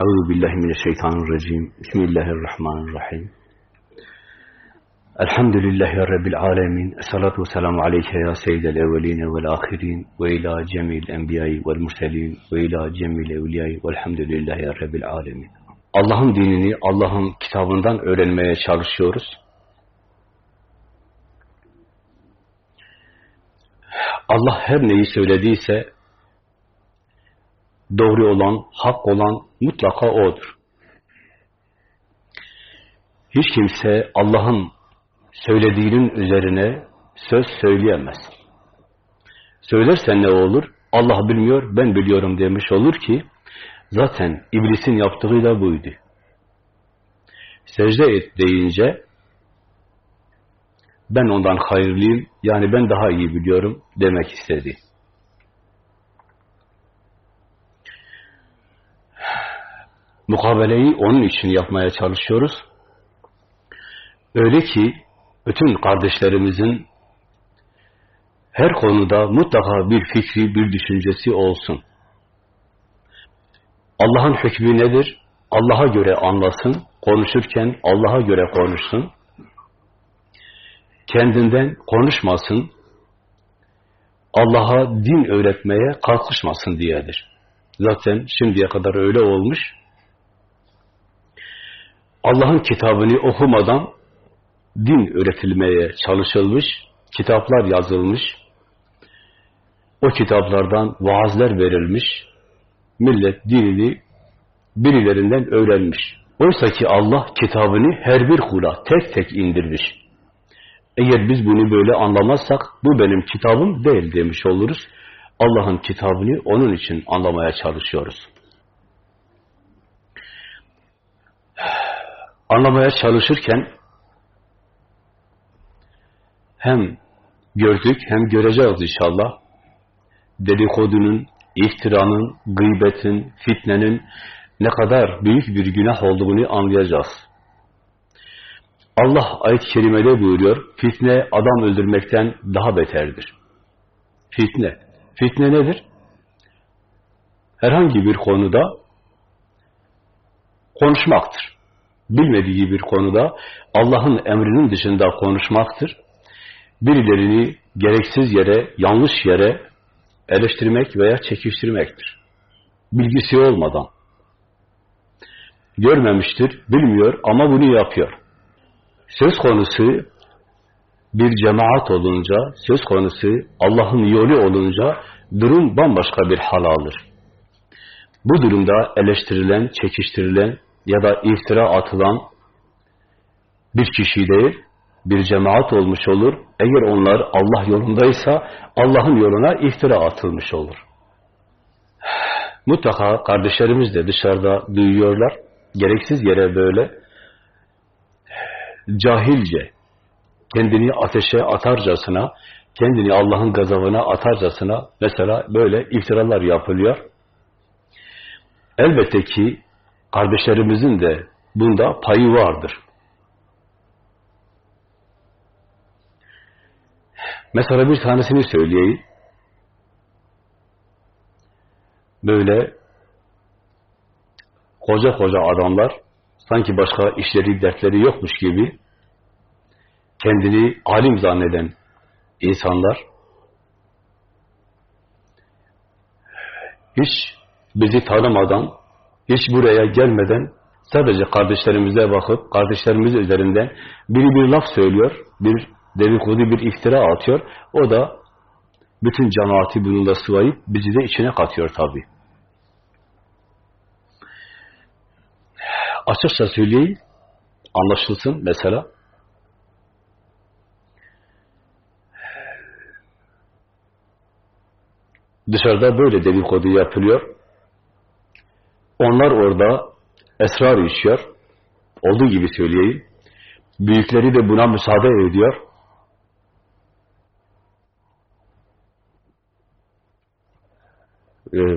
Euzu billahi mineşşeytanirracim. Bismillahirrahmanirrahim. Elhamdülillahi rabbil alamin. Essalatu vesselamu aleyke ya seyyidel evvelin ve'l ahirin ve ila cemil enbiya'i ve'l murselin ve ila cemil evliya'i ve'lhamdülillahi rabbil alamin. Allah'ın dinini Allah'ın kitabından öğrenmeye çalışıyoruz. Allah her neyi söylediyse doğru olan, hak olan mutlaka O'dur. Hiç kimse Allah'ın söylediğinin üzerine söz söyleyemez. Söylersen ne olur? Allah bilmiyor, ben biliyorum demiş olur ki, zaten iblisin yaptığı da buydu. Secde et deyince, ben ondan hayırlıyım, yani ben daha iyi biliyorum demek istedi. Mukabeleyi onun için yapmaya çalışıyoruz. Öyle ki bütün kardeşlerimizin her konuda mutlaka bir fikri, bir düşüncesi olsun. Allah'ın hükmü nedir? Allah'a göre anlasın, konuşurken Allah'a göre konuşsun. Kendinden konuşmasın, Allah'a din öğretmeye kalkışmasın diyedir. Zaten şimdiye kadar öyle olmuş. Allah'ın kitabını okumadan din öğretilmeye çalışılmış, kitaplar yazılmış, o kitaplardan vaazler verilmiş, millet dinini birilerinden öğrenmiş. Oysa ki Allah kitabını her bir kula tek tek indirmiş. Eğer biz bunu böyle anlamazsak, bu benim kitabım değil demiş oluruz. Allah'ın kitabını onun için anlamaya çalışıyoruz. Anlamaya çalışırken hem gördük hem göreceğiz inşallah. Dedikodunun, iftiranın, gıybetin, fitnenin ne kadar büyük bir günah olduğunu anlayacağız. Allah ayet-i kerimede buyuruyor, fitne adam öldürmekten daha beterdir. Fitne. Fitne nedir? Herhangi bir konuda konuşmaktır. Bilmediği bir konuda Allah'ın emrinin dışında konuşmaktır. Birilerini gereksiz yere, yanlış yere eleştirmek veya çekiştirmektir. Bilgisi olmadan. Görmemiştir, bilmiyor ama bunu yapıyor. Söz konusu bir cemaat olunca, söz konusu Allah'ın yolu olunca durum bambaşka bir hal alır. Bu durumda eleştirilen, çekiştirilen ya da iftira atılan bir kişi değil, bir cemaat olmuş olur. Eğer onlar Allah yolundaysa Allah'ın yoluna iftira atılmış olur. Mutlaka kardeşlerimiz de dışarıda duyuyorlar. Gereksiz yere böyle cahilce kendini ateşe atarcasına, kendini Allah'ın gazabına atarcasına mesela böyle iftiralar yapılıyor. Elbette ki kardeşlerimizin de bunda payı vardır. Mesela bir tanesini söyleyeyim. Böyle koca koca adamlar sanki başka işleri, dertleri yokmuş gibi kendini alim zanneden insanlar hiç bizi tanımadan, hiç buraya gelmeden sadece kardeşlerimize bakıp, kardeşlerimiz üzerinden biri bir laf söylüyor, bir dedikodu, bir iftira atıyor. O da bütün cemaati bununla sıvayıp bizi de içine katıyor tabi. Açıkça söyleyeyim, anlaşılsın mesela. Dışarıda böyle dedikodu yapılıyor. Onlar orada esrar işiyor. Olduğu gibi söyleyeyim. Büyükleri de buna müsaade ediyor.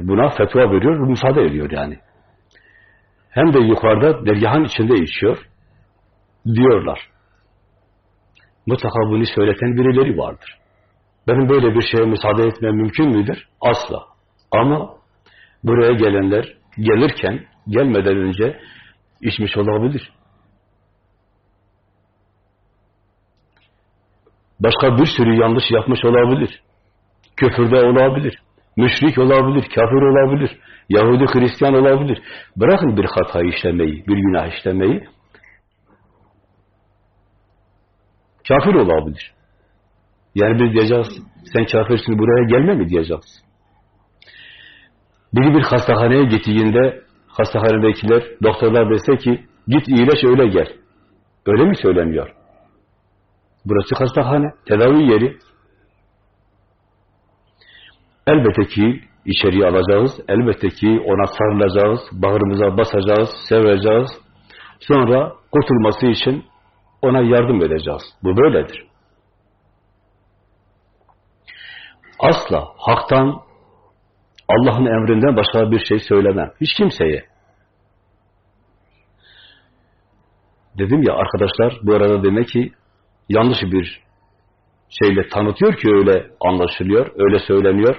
Buna fetva veriyor, müsaade ediyor yani. Hem de yukarıda dergahın içinde içiyor. Diyorlar. Mutlaka bunu söyleten birileri vardır. Benim böyle bir şeye müsaade etmem mümkün müdür? Asla. Ama buraya gelenler gelirken gelmeden önce içmiş olabilir. Başka bir sürü yanlış yapmış olabilir. Küfürde olabilir. Müşrik olabilir, kafir olabilir. Yahudi, Hristiyan olabilir. Bırakın bir hata işlemeyi, bir günah işlemeyi. Kafir olabilir. Yani biz diyeceğiz, sen kafirsin buraya gelme mi diyeceğiz. Biri bir hastahaneye gittiğinde hastahanedekiler, doktorlar dese ki git iyileş öyle gel. Öyle mi söyleniyor? Burası hastahane, tedavi yeri. Elbette ki içeriye alacağız, elbette ki ona sarılacağız, bağrımıza basacağız, seveceğiz. Sonra kurtulması için ona yardım edeceğiz. Bu böyledir. Asla haktan, Allah'ın emrinden başka bir şey söylemem. Hiç kimseye. Dedim ya arkadaşlar bu arada demek ki yanlış bir şeyle tanıtıyor ki öyle anlaşılıyor, öyle söyleniyor.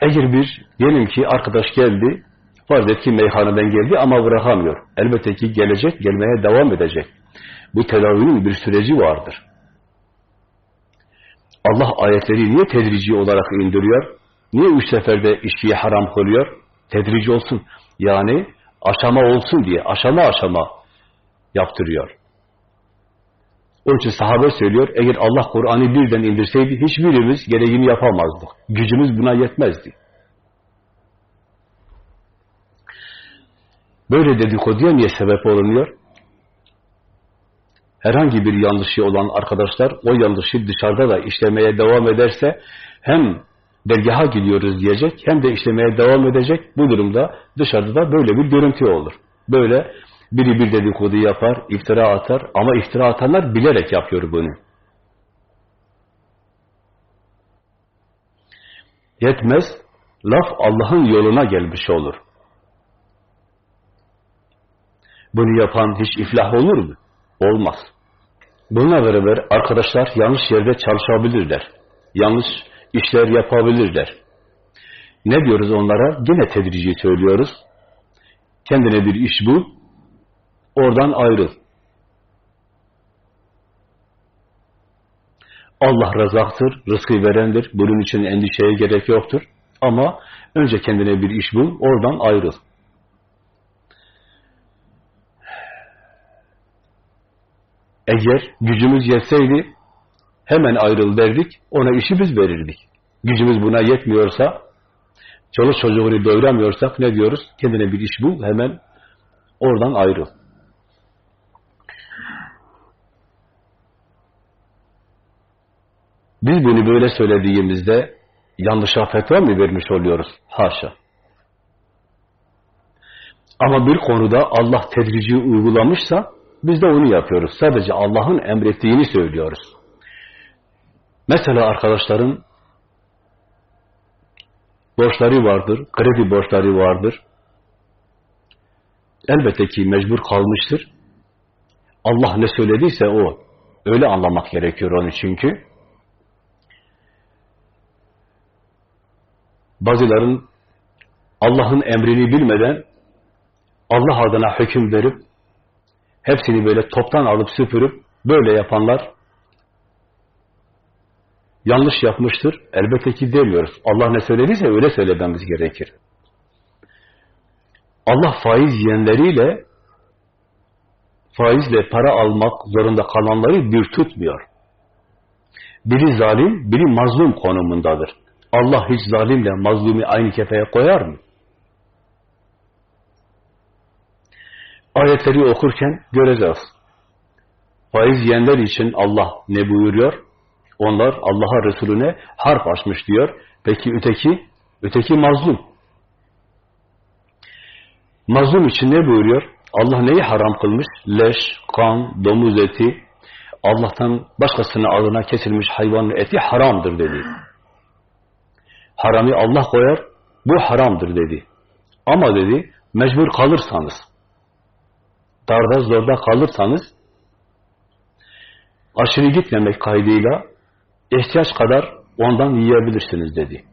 Eğer bir, diyelim ki arkadaş geldi, farz et ki meyhaneden geldi ama bırakamıyor. Elbette ki gelecek, gelmeye devam edecek. Bu tedavinin bir süreci vardır. Allah ayetleri niye tedrici olarak indiriyor? Niye üç seferde içkiyi haram kılıyor? Tedrici olsun. Yani aşama olsun diye, aşama aşama yaptırıyor. Onun için sahabe söylüyor, eğer Allah Kur'an'ı birden indirseydi hiçbirimiz gereğini yapamazdık. Gücümüz buna yetmezdi. Böyle dedikoduya niye sebep olunuyor? Herhangi bir yanlışı olan arkadaşlar o yanlışı dışarıda da işlemeye devam ederse hem dergaha gidiyoruz diyecek hem de işlemeye devam edecek. Bu durumda dışarıda da böyle bir görüntü olur. Böyle biri bir dedikodu yapar, iftira atar ama iftira atanlar bilerek yapıyor bunu. Yetmez, laf Allah'ın yoluna gelmiş olur. Bunu yapan hiç iflah olur mu? Olmaz. Bununla beraber arkadaşlar yanlış yerde çalışabilirler. Yanlış işler yapabilirler. Ne diyoruz onlara? Gene tedrici söylüyoruz. Kendine bir iş bul, oradan ayrıl. Allah razaktır, rızkı verendir. Bunun için endişeye gerek yoktur. Ama önce kendine bir iş bul, oradan ayrıl. Eğer gücümüz yetseydi hemen ayrıl derdik, ona işi biz verirdik. Gücümüz buna yetmiyorsa, çoluk çocuğunu doyuramıyorsak ne diyoruz? Kendine bir iş bul, hemen oradan ayrıl. Biz bunu böyle söylediğimizde yanlışa fetva mı vermiş oluyoruz? Haşa. Ama bir konuda Allah tedrici uygulamışsa biz de onu yapıyoruz. Sadece Allah'ın emrettiğini söylüyoruz. Mesela arkadaşların borçları vardır, kredi borçları vardır. Elbette ki mecbur kalmıştır. Allah ne söylediyse o. Öyle anlamak gerekiyor onu çünkü. Bazıların Allah'ın emrini bilmeden Allah adına hüküm verip hepsini böyle toptan alıp süpürüp böyle yapanlar yanlış yapmıştır. Elbette ki demiyoruz. Allah ne söylediyse öyle söylememiz gerekir. Allah faiz yiyenleriyle faizle para almak zorunda kalanları bir tutmuyor. Biri zalim, biri mazlum konumundadır. Allah hiç zalimle mazlumi aynı kefeye koyar mı? Ayetleri okurken göreceğiz. Faiz yiyenler için Allah ne buyuruyor? Onlar Allah'a Resulüne harp açmış diyor. Peki öteki? Öteki mazlum. Mazlum için ne buyuruyor? Allah neyi haram kılmış? Leş, kan, domuz eti, Allah'tan başkasına adına kesilmiş hayvanın eti haramdır dedi. Harami Allah koyar, bu haramdır dedi. Ama dedi, mecbur kalırsanız, darda zorda kalırsanız, aşırı gitmemek kaydıyla ihtiyaç kadar ondan yiyebilirsiniz dedi.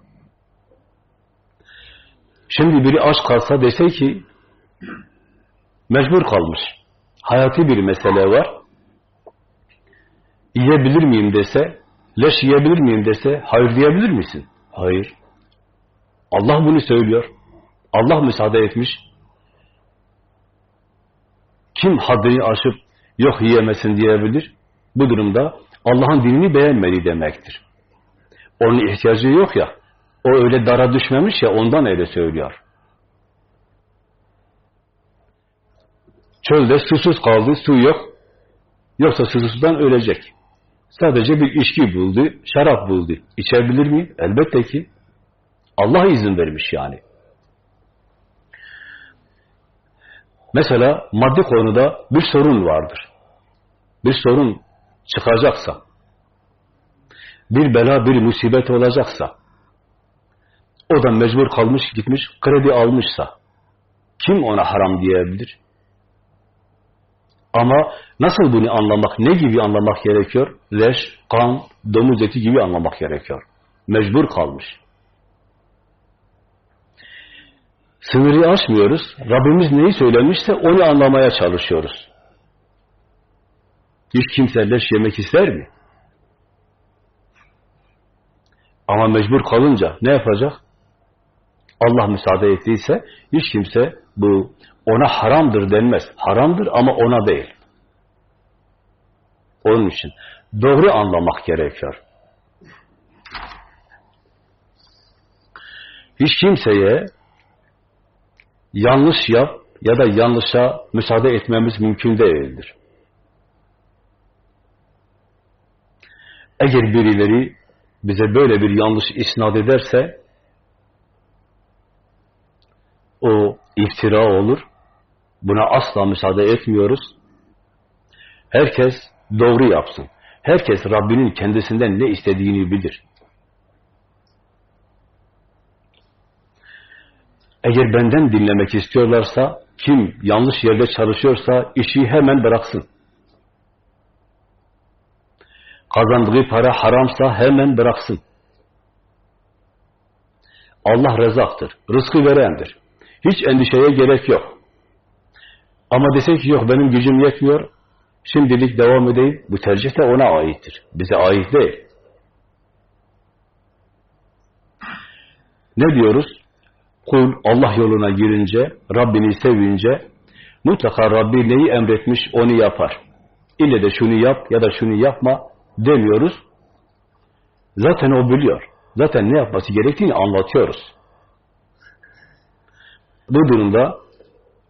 Şimdi biri aç kalsa dese ki mecbur kalmış. Hayati bir mesele var. Yiyebilir miyim dese, leş yiyebilir miyim dese, hayır diyebilir misin? Hayır. Allah bunu söylüyor. Allah müsaade etmiş. Kim haddini aşıp yok yiyemesin diyebilir? Bu durumda Allah'ın dinini beğenmedi demektir. Onun ihtiyacı yok ya. O öyle dara düşmemiş ya ondan öyle söylüyor. Çölde susuz kaldı, su yok. Yoksa susuzdan ölecek. Sadece bir içki buldu, şarap buldu. İçebilir mi? Elbette ki. Allah izin vermiş yani. Mesela maddi konuda bir sorun vardır. Bir sorun çıkacaksa, bir bela, bir musibet olacaksa, o da mecbur kalmış, gitmiş, kredi almışsa, kim ona haram diyebilir? Ama nasıl bunu anlamak, ne gibi anlamak gerekiyor? Leş, kan, domuz eti gibi anlamak gerekiyor. Mecbur kalmış. Sınırı aşmıyoruz. Rabbimiz neyi söylemişse onu anlamaya çalışıyoruz. Hiç kimse leş yemek ister mi? Ama mecbur kalınca ne yapacak? Allah müsaade ettiyse hiç kimse bu ona haramdır denmez. Haramdır ama ona değil. Onun için doğru anlamak gerekiyor. Hiç kimseye yanlış yap ya da yanlışa müsaade etmemiz mümkün değildir. Eğer birileri bize böyle bir yanlış isnat ederse o iftira olur. Buna asla müsaade etmiyoruz. Herkes doğru yapsın. Herkes Rabbinin kendisinden ne istediğini bilir. Eğer benden dinlemek istiyorlarsa, kim yanlış yerde çalışıyorsa işi hemen bıraksın. Kazandığı para haramsa hemen bıraksın. Allah rezaktır, rızkı verendir. Hiç endişeye gerek yok. Ama desek ki yok benim gücüm yetmiyor, şimdilik devam edeyim, bu tercih de ona aittir. Bize ait değil. Ne diyoruz? Kul Allah yoluna girince, Rabbini sevince, mutlaka Rabbi neyi emretmiş onu yapar. İlle de şunu yap ya da şunu yapma demiyoruz. Zaten o biliyor. Zaten ne yapması gerektiğini anlatıyoruz. Bu durumda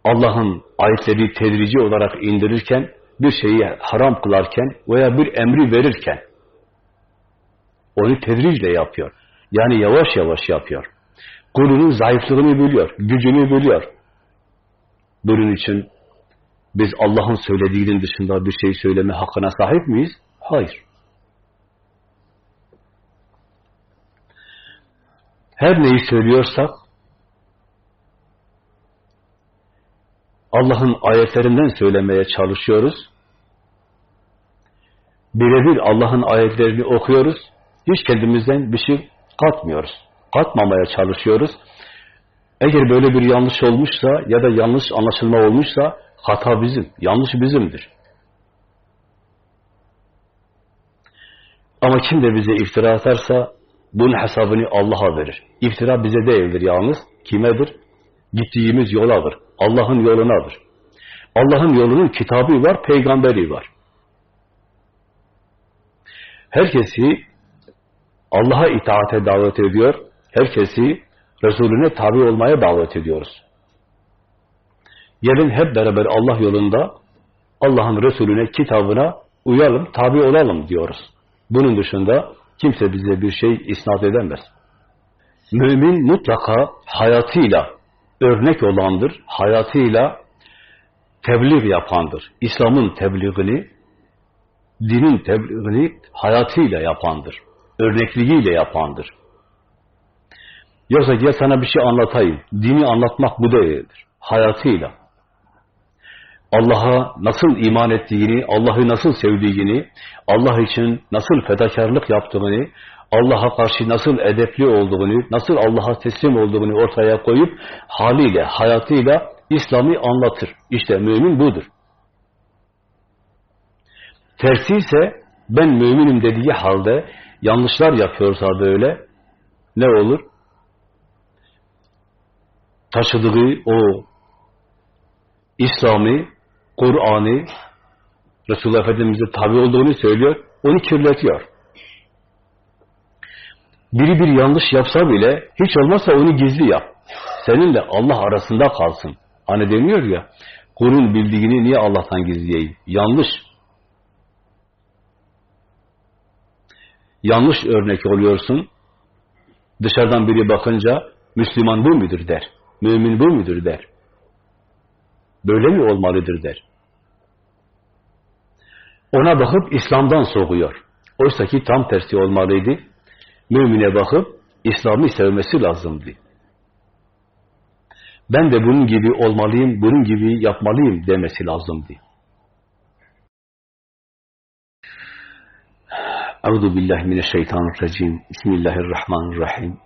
Allah'ın ayetleri tedrici olarak indirirken, bir şeyi haram kılarken veya bir emri verirken onu tedricle yapıyor. Yani yavaş yavaş yapıyor. Kulunun zayıflığını biliyor, gücünü biliyor. Bunun için biz Allah'ın söylediğinin dışında bir şey söyleme hakkına sahip miyiz? Hayır. Her neyi söylüyorsak Allah'ın ayetlerinden söylemeye çalışıyoruz. Birebir Allah'ın ayetlerini okuyoruz. Hiç kendimizden bir şey katmıyoruz. Katmamaya çalışıyoruz. Eğer böyle bir yanlış olmuşsa ya da yanlış anlaşılma olmuşsa hata bizim, yanlış bizimdir. Ama kim de bize iftira atarsa bunun hesabını Allah'a verir. İftira bize değildir yalnız. Kimedir? Gittiğimiz yoladır. Allah'ın yolunadır. Allah'ın yolunun kitabı var, peygamberi var. Herkesi Allah'a itaate davet ediyor. Herkesi Resulüne tabi olmaya davet ediyoruz. Gelin hep beraber Allah yolunda Allah'ın Resulüne, kitabına uyalım, tabi olalım diyoruz. Bunun dışında kimse bize bir şey isnat edemez. Mümin mutlaka hayatıyla örnek olandır, hayatıyla tebliğ yapandır. İslam'ın tebliğini, dinin tebliğini hayatıyla yapandır. Örnekliğiyle yapandır. Yoksa gel sana bir şey anlatayım. Dini anlatmak bu değildir. Hayatıyla. Allah'a nasıl iman ettiğini, Allah'ı nasıl sevdiğini, Allah için nasıl fedakarlık yaptığını, Allah'a karşı nasıl edepli olduğunu, nasıl Allah'a teslim olduğunu ortaya koyup haliyle, hayatıyla İslam'ı anlatır. İşte mümin budur. Tersi ise ben müminim dediği halde yanlışlar yapıyorsa böyle ne olur? Taşıdığı o İslam'ı, Kur'an'ı Resulullah Efendimiz'e tabi olduğunu söylüyor, onu kirletiyor. Biri bir yanlış yapsa bile hiç olmazsa onu gizli yap. Seninle Allah arasında kalsın. Hani deniyor ya, kulun bildiğini niye Allah'tan gizleyeyim? Yanlış. Yanlış örnek oluyorsun. Dışarıdan biri bakınca Müslüman bu mudur der. Mümin bu mudur der. Böyle mi olmalıdır der. Ona bakıp İslam'dan soğuyor. Oysa ki tam tersi olmalıydı. Mümine bakıp İslam'ı sevmesi lazımdı. Ben de bunun gibi olmalıyım, bunun gibi yapmalıyım demesi lazımdı. Euzu billahi mineşşeytanirracim. Bismillahirrahmanirrahim.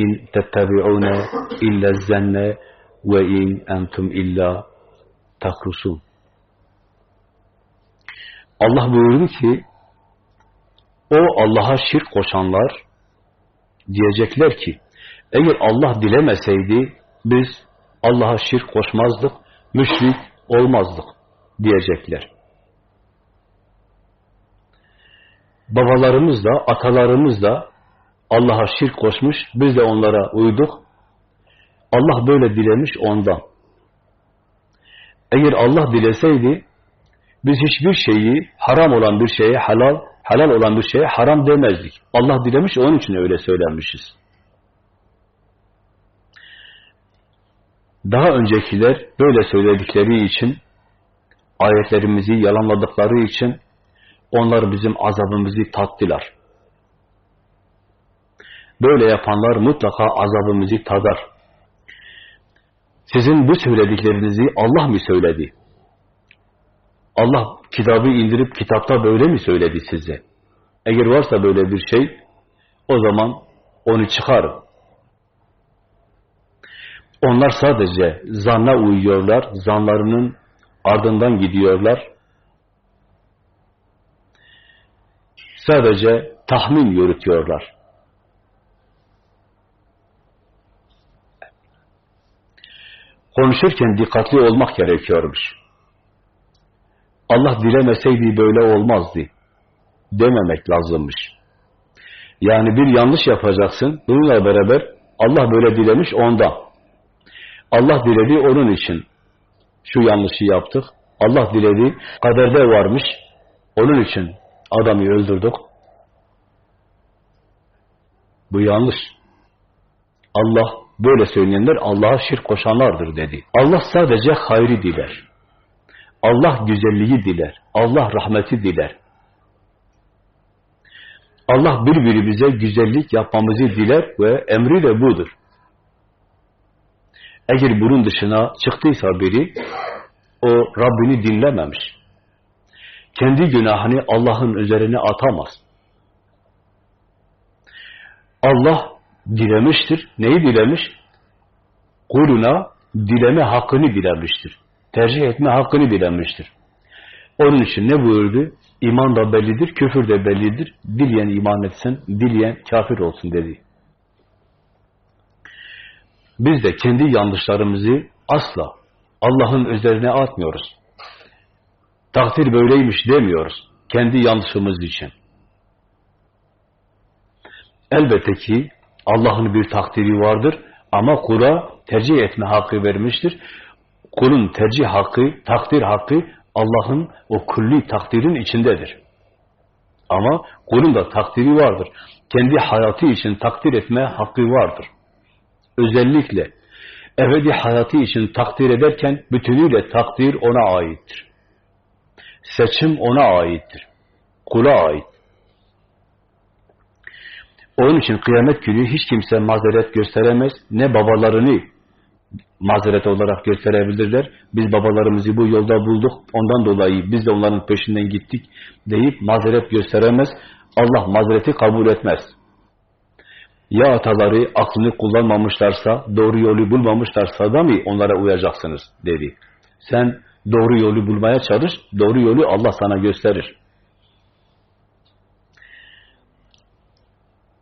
İn tettebi'une illa zenne ve in entum illa takrusun. Allah buyurdu ki o Allah'a şirk koşanlar diyecekler ki eğer Allah dilemeseydi biz Allah'a şirk koşmazdık, müşrik olmazdık diyecekler. Babalarımız da, atalarımız da Allah'a şirk koşmuş, biz de onlara uyduk. Allah böyle dilemiş ondan. Eğer Allah dileseydi, biz hiçbir şeyi, haram olan bir şeye halal, halal olan bir şeye haram demezdik. Allah dilemiş, onun için öyle söylenmişiz. Daha öncekiler böyle söyledikleri için, ayetlerimizi yalanladıkları için, onlar bizim azabımızı tattılar. Böyle yapanlar mutlaka azabımızı tadar. Sizin bu söylediklerinizi Allah mı söyledi? Allah kitabı indirip kitapta böyle mi söyledi size? Eğer varsa böyle bir şey, o zaman onu çıkarın. Onlar sadece zanna uyuyorlar, zanlarının ardından gidiyorlar. Sadece tahmin yürütüyorlar. Konuşurken dikkatli olmak gerekiyormuş. Allah dilemeseydi böyle olmazdı dememek lazımmış. Yani bir yanlış yapacaksın, bununla beraber Allah böyle dilemiş ondan. Allah diledi onun için şu yanlışı yaptık. Allah diledi, kaderde varmış, onun için adamı öldürdük. Bu yanlış. Allah Böyle söyleyenler Allah'a şirk koşanlardır dedi. Allah sadece hayri diler. Allah güzelliği diler. Allah rahmeti diler. Allah birbirimize güzellik yapmamızı diler ve emri de budur. Eğer bunun dışına çıktıysa biri, o Rabbini dinlememiş. Kendi günahını Allah'ın üzerine atamaz. Allah dilemiştir. Neyi dilemiş? Kuluna dileme hakkını dilemiştir. Tercih etme hakkını dilemiştir. Onun için ne buyurdu? İman da bellidir, küfür de bellidir. Dileyen iman etsin, dileyen kafir olsun dedi. Biz de kendi yanlışlarımızı asla Allah'ın üzerine atmıyoruz. Takdir böyleymiş demiyoruz. Kendi yanlışımız için. Elbette ki Allah'ın bir takdiri vardır ama kula tercih etme hakkı vermiştir. Kulun tercih hakkı, takdir hakkı Allah'ın o külli takdirin içindedir. Ama kulun da takdiri vardır. Kendi hayatı için takdir etme hakkı vardır. Özellikle ebedi hayatı için takdir ederken bütünüyle takdir ona aittir. Seçim ona aittir. Kula ait. Onun için kıyamet günü hiç kimse mazeret gösteremez. Ne babalarını mazeret olarak gösterebilirler. Biz babalarımızı bu yolda bulduk, ondan dolayı biz de onların peşinden gittik deyip mazeret gösteremez. Allah mazereti kabul etmez. Ya ataları aklını kullanmamışlarsa, doğru yolu bulmamışlarsa da mı onlara uyacaksınız dedi. Sen doğru yolu bulmaya çalış, doğru yolu Allah sana gösterir.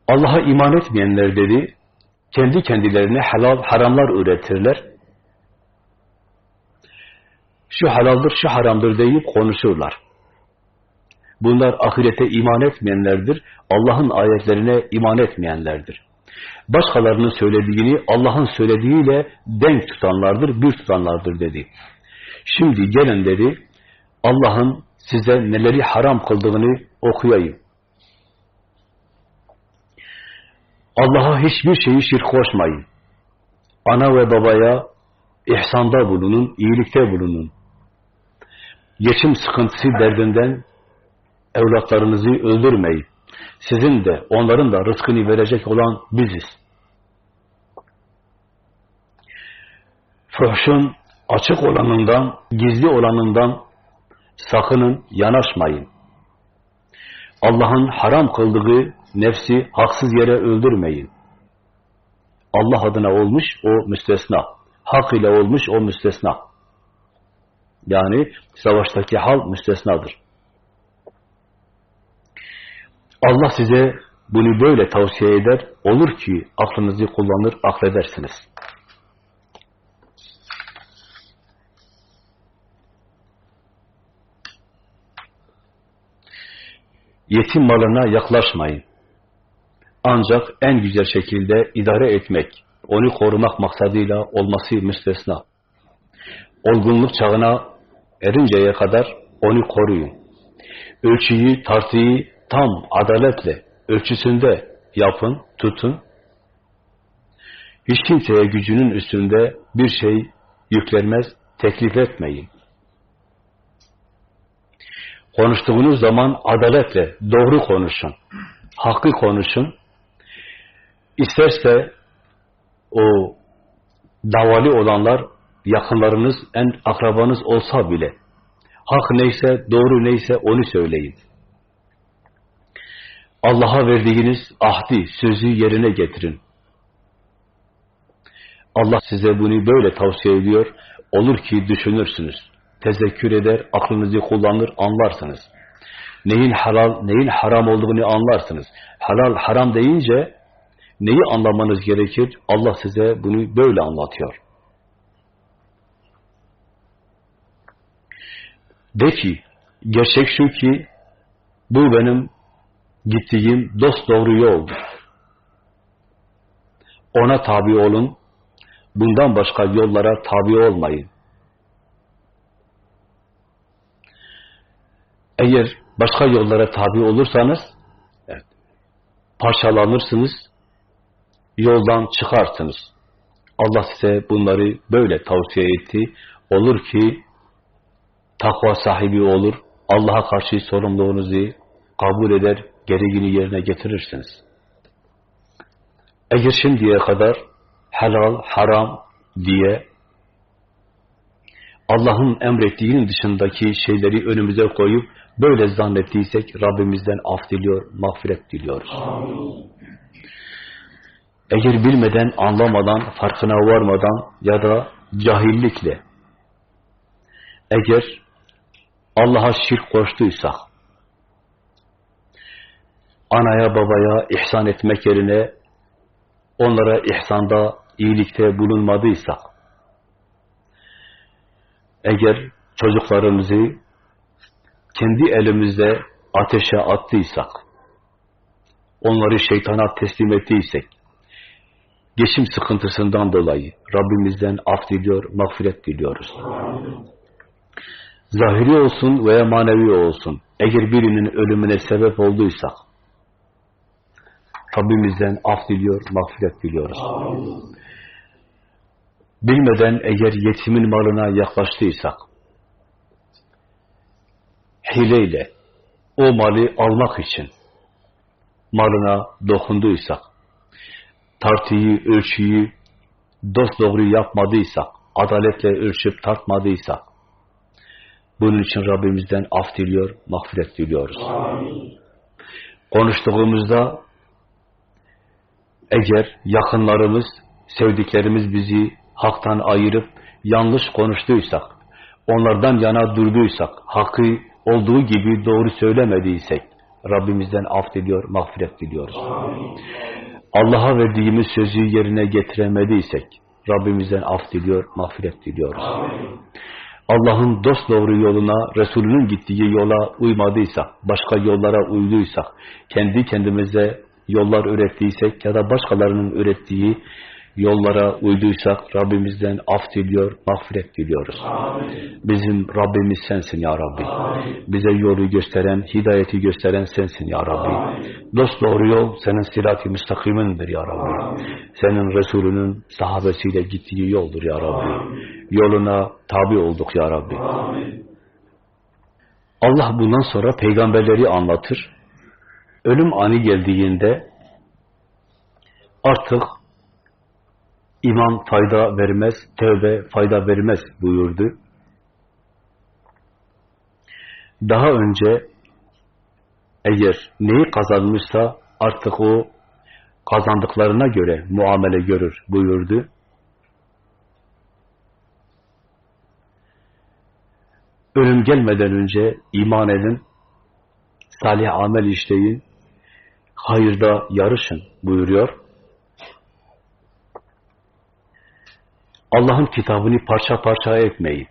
Allah'a iman etmeyenler dedi, kendi kendilerine helal haramlar üretirler. Şu halaldır, şu haramdır deyip konuşurlar. Bunlar ahirete iman etmeyenlerdir. Allah'ın ayetlerine iman etmeyenlerdir. Başkalarının söylediğini Allah'ın söylediğiyle denk tutanlardır, bir tutanlardır dedi. Şimdi gelin dedi, Allah'ın size neleri haram kıldığını okuyayım. Allah'a hiçbir şeyi şirk koşmayın. Ana ve babaya ihsanda bulunun, iyilikte bulunun. Geçim sıkıntısı derdinden evlatlarınızı öldürmeyin. Sizin de onların da rızkını verecek olan biziz. Fuhşun açık olanından, gizli olanından sakının, yanaşmayın. Allah'ın haram kıldığı nefsi haksız yere öldürmeyin. Allah adına olmuş o müstesna. Hak ile olmuş o müstesna. Yani savaştaki hal müstesnadır. Allah size bunu böyle tavsiye eder. Olur ki aklınızı kullanır, akledersiniz. Yetim malına yaklaşmayın. Ancak en güzel şekilde idare etmek, onu korumak maksadıyla olması müstesna. Olgunluk çağına erinceye kadar onu koruyun. Ölçüyü, tartıyı tam adaletle, ölçüsünde yapın, tutun. Hiç kimseye gücünün üstünde bir şey yüklenmez, teklif etmeyin. Konuştuğunuz zaman adaletle, doğru konuşun. Hakkı konuşun. İsterse o davali olanlar yakınlarınız, en akrabanız olsa bile hak neyse, doğru neyse onu söyleyin. Allah'a verdiğiniz ahdi, sözü yerine getirin. Allah size bunu böyle tavsiye ediyor. Olur ki düşünürsünüz. Tezekkür eder, aklınızı kullanır, anlarsınız. Neyin halal, neyin haram olduğunu anlarsınız. Halal, haram deyince neyi anlamanız gerekir? Allah size bunu böyle anlatıyor. De ki, gerçek şu ki, bu benim gittiğim dost doğru yoldur. Ona tabi olun, bundan başka yollara tabi olmayın. Eğer başka yollara tabi olursanız, parçalanırsınız, yoldan çıkarsınız. Allah size bunları böyle tavsiye etti. Olur ki takva sahibi olur, Allah'a karşı sorumluluğunuzu kabul eder, gereğini yerine getirirsiniz. Eğer şimdiye kadar helal, haram diye Allah'ın emrettiğinin dışındaki şeyleri önümüze koyup böyle zannettiysek Rabbimizden af diliyor, mağfiret diliyoruz. Eğer bilmeden, anlamadan, farkına varmadan ya da cahillikle eğer Allah'a şirk koştuysak anaya babaya ihsan etmek yerine onlara ihsanda, iyilikte bulunmadıysak, eğer çocuklarımızı kendi elimizde ateşe attıysak, onları şeytana teslim ettiysek, geçim sıkıntısından dolayı Rabbimizden af diliyor, mağfiret diliyoruz. Zahiri olsun veya manevi olsun, eğer birinin ölümüne sebep olduysak, Rabbimizden af diliyor, mağfiret diliyoruz. Bilmeden eğer yetimin malına yaklaştıysak, hileyle o mali almak için malına dokunduysak, tartıyı, ölçüyü dost doğru yapmadıysak, adaletle ölçüp tartmadıysak, bunun için Rabbimizden af diliyor, mağfiret diliyoruz. Amin. Konuştuğumuzda eğer yakınlarımız, sevdiklerimiz bizi haktan ayırıp yanlış konuştuysak, onlardan yana durduysak, hakkı olduğu gibi doğru söylemediysek, Rabbimizden af diliyor, mağfiret diliyoruz. Allah'a verdiğimiz sözü yerine getiremediysek, Rabbimizden af diliyor, mağfiret diliyoruz. Allah'ın dost doğru yoluna, Resulünün gittiği yola uymadıysak, başka yollara uyduysak, kendi kendimize yollar ürettiysek ya da başkalarının ürettiği yollara uyduysak Rabbimizden af diliyor, mağfiret diliyoruz. Amin. Bizim Rabbimiz sensin ya Rabbi. Amin. Bize yolu gösteren, hidayeti gösteren sensin ya Rabbi. Amin. Dost doğru yol senin sirat-i müstakimindir ya Rabbi. Amin. Senin Resulünün sahabesiyle gittiği yoldur ya Rabbi. Amin. Yoluna tabi olduk ya Rabbi. Amin. Allah bundan sonra peygamberleri anlatır. Ölüm ani geldiğinde artık iman fayda vermez, tövbe fayda vermez buyurdu. Daha önce eğer neyi kazanmışsa artık o kazandıklarına göre muamele görür buyurdu. Ölüm gelmeden önce iman edin, salih amel işleyin, hayırda yarışın buyuruyor. Allah'ın kitabını parça parça etmeyin.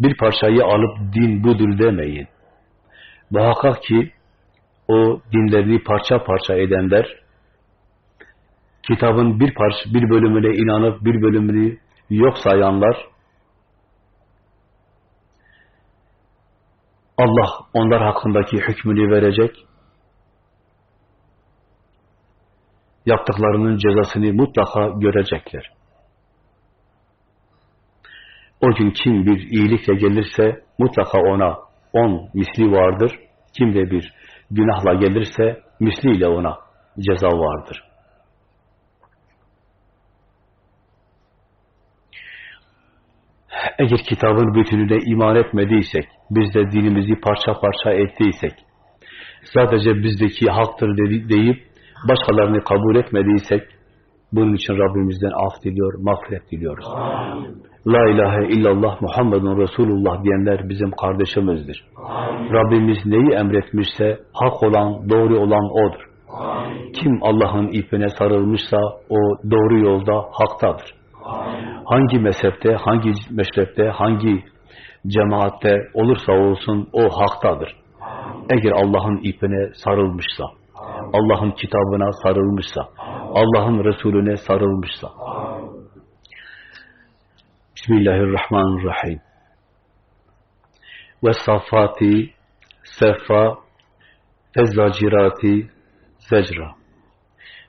Bir parçayı alıp din budur demeyin. Muhakkak ki o dinlerini parça parça edenler kitabın bir parça, bir bölümüne inanıp bir bölümünü yok sayanlar Allah onlar hakkındaki hükmünü verecek. Yaptıklarının cezasını mutlaka görecekler. O gün kim bir iyilikle gelirse mutlaka ona on misli vardır. Kim de bir günahla gelirse misliyle ona ceza vardır. Eğer kitabın bütününe iman etmediysek, biz de dinimizi parça parça ettiysek, sadece bizdeki haktır deyip başkalarını kabul etmediysek, bunun için Rabbimizden af diliyor, mağfiret diliyoruz. Amin. La ilahe illallah Muhammedun Resulullah diyenler bizim kardeşimizdir. Amin. Rabbimiz neyi emretmişse hak olan, doğru olan O'dur. Amin. Kim Allah'ın ipine sarılmışsa o doğru yolda haktadır. Amin. Hangi mezhepte, hangi meşrepte, hangi cemaatte olursa olsun o haktadır. Amin. Eğer Allah'ın ipine sarılmışsa, Allah'ın kitabına sarılmışsa, Allah'ın Resulüne sarılmışsa. Bismillahirrahmanirrahim. Ve safati sefa fezzacirati zecra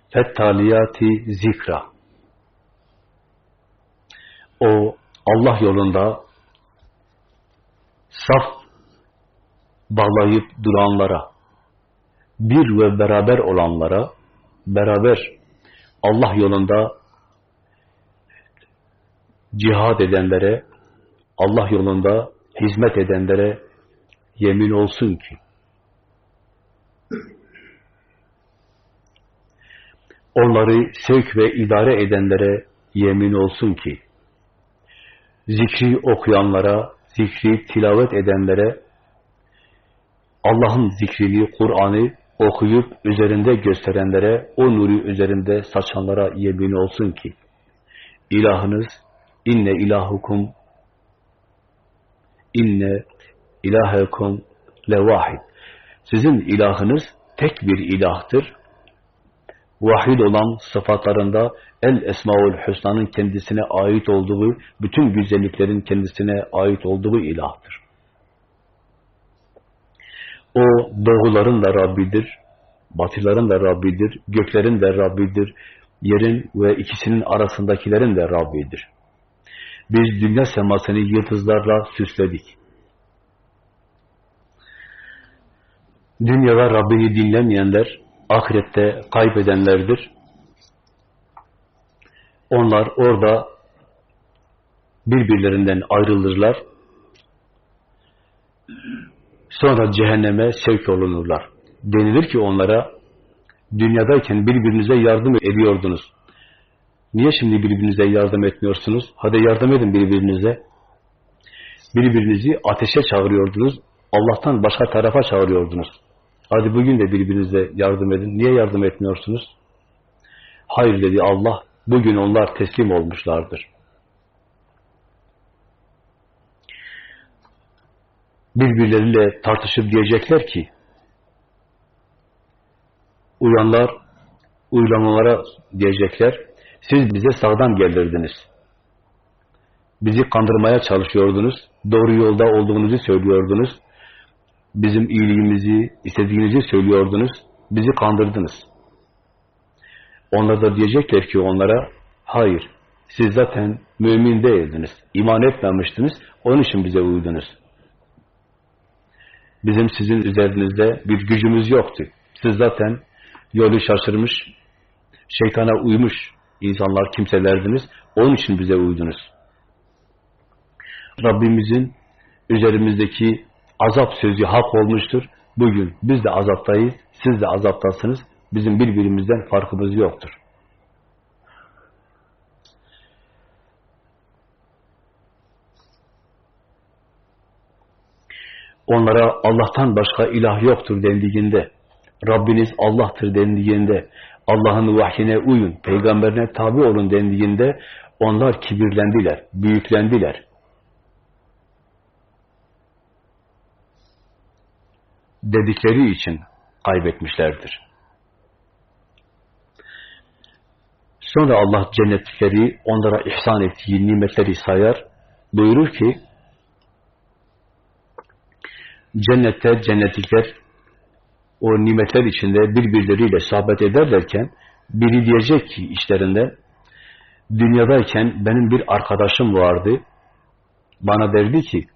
fettaliyati zikra o Allah yolunda saf bağlayıp duranlara bir ve beraber olanlara beraber Allah yolunda cihad edenlere, Allah yolunda hizmet edenlere yemin olsun ki. Onları sevk ve idare edenlere yemin olsun ki. Zikri okuyanlara, zikri tilavet edenlere Allah'ın zikrini, Kur'an'ı okuyup üzerinde gösterenlere, o nuru üzerinde saçanlara yemin olsun ki. İlahınız inne ilahukum inne ilahekum levahid. Sizin ilahınız tek bir ilahtır. Vahid olan sıfatlarında El Esmaül Hüsna'nın kendisine ait olduğu, bütün güzelliklerin kendisine ait olduğu ilahtır. O doğuların da Rabbidir, batıların da Rabbidir, göklerin de Rabbidir, yerin ve ikisinin arasındakilerin de Rabbidir. Biz dünya semasını yıldızlarla süsledik. Dünyada Rabbini dinlemeyenler, ahirette kaybedenlerdir. Onlar orada birbirlerinden ayrılırlar. Sonra cehenneme sevk olunurlar. Denilir ki onlara, dünyadayken birbirinize yardım ediyordunuz. Niye şimdi birbirinize yardım etmiyorsunuz? Hadi yardım edin birbirinize. Birbirinizi ateşe çağırıyordunuz. Allah'tan başka tarafa çağırıyordunuz. Hadi bugün de birbirinize yardım edin. Niye yardım etmiyorsunuz? Hayır dedi Allah. Bugün onlar teslim olmuşlardır. Birbirleriyle tartışıp diyecekler ki uyanlar uygulamalara diyecekler siz bize sağdan gelirdiniz. Bizi kandırmaya çalışıyordunuz. Doğru yolda olduğunuzu söylüyordunuz. Bizim iyiliğimizi, istediğinizi söylüyordunuz. Bizi kandırdınız. Onlar da diyecekler ki onlara, hayır, siz zaten mümin değildiniz. iman etmemiştiniz. Onun için bize uydunuz. Bizim sizin üzerinizde bir gücümüz yoktu. Siz zaten yolu şaşırmış, şeytana uymuş insanlar, kimselerdiniz. Onun için bize uydunuz. Rabbimizin üzerimizdeki azap sözü hak olmuştur. Bugün biz de azaptayız, siz de azaptasınız. Bizim birbirimizden farkımız yoktur. Onlara Allah'tan başka ilah yoktur dendiğinde, Rabbiniz Allah'tır dendiğinde, Allah'ın vahyine uyun, peygamberine tabi olun dendiğinde onlar kibirlendiler, büyüklendiler. Dedikleri için kaybetmişlerdir. Sonra Allah cennetlikleri onlara ihsan ettiği nimetleri sayar, buyurur ki, cennette cennetlikler o nimetler içinde birbirleriyle sohbet ederlerken biri diyecek ki işlerinde dünyadayken benim bir arkadaşım vardı. Bana derdi ki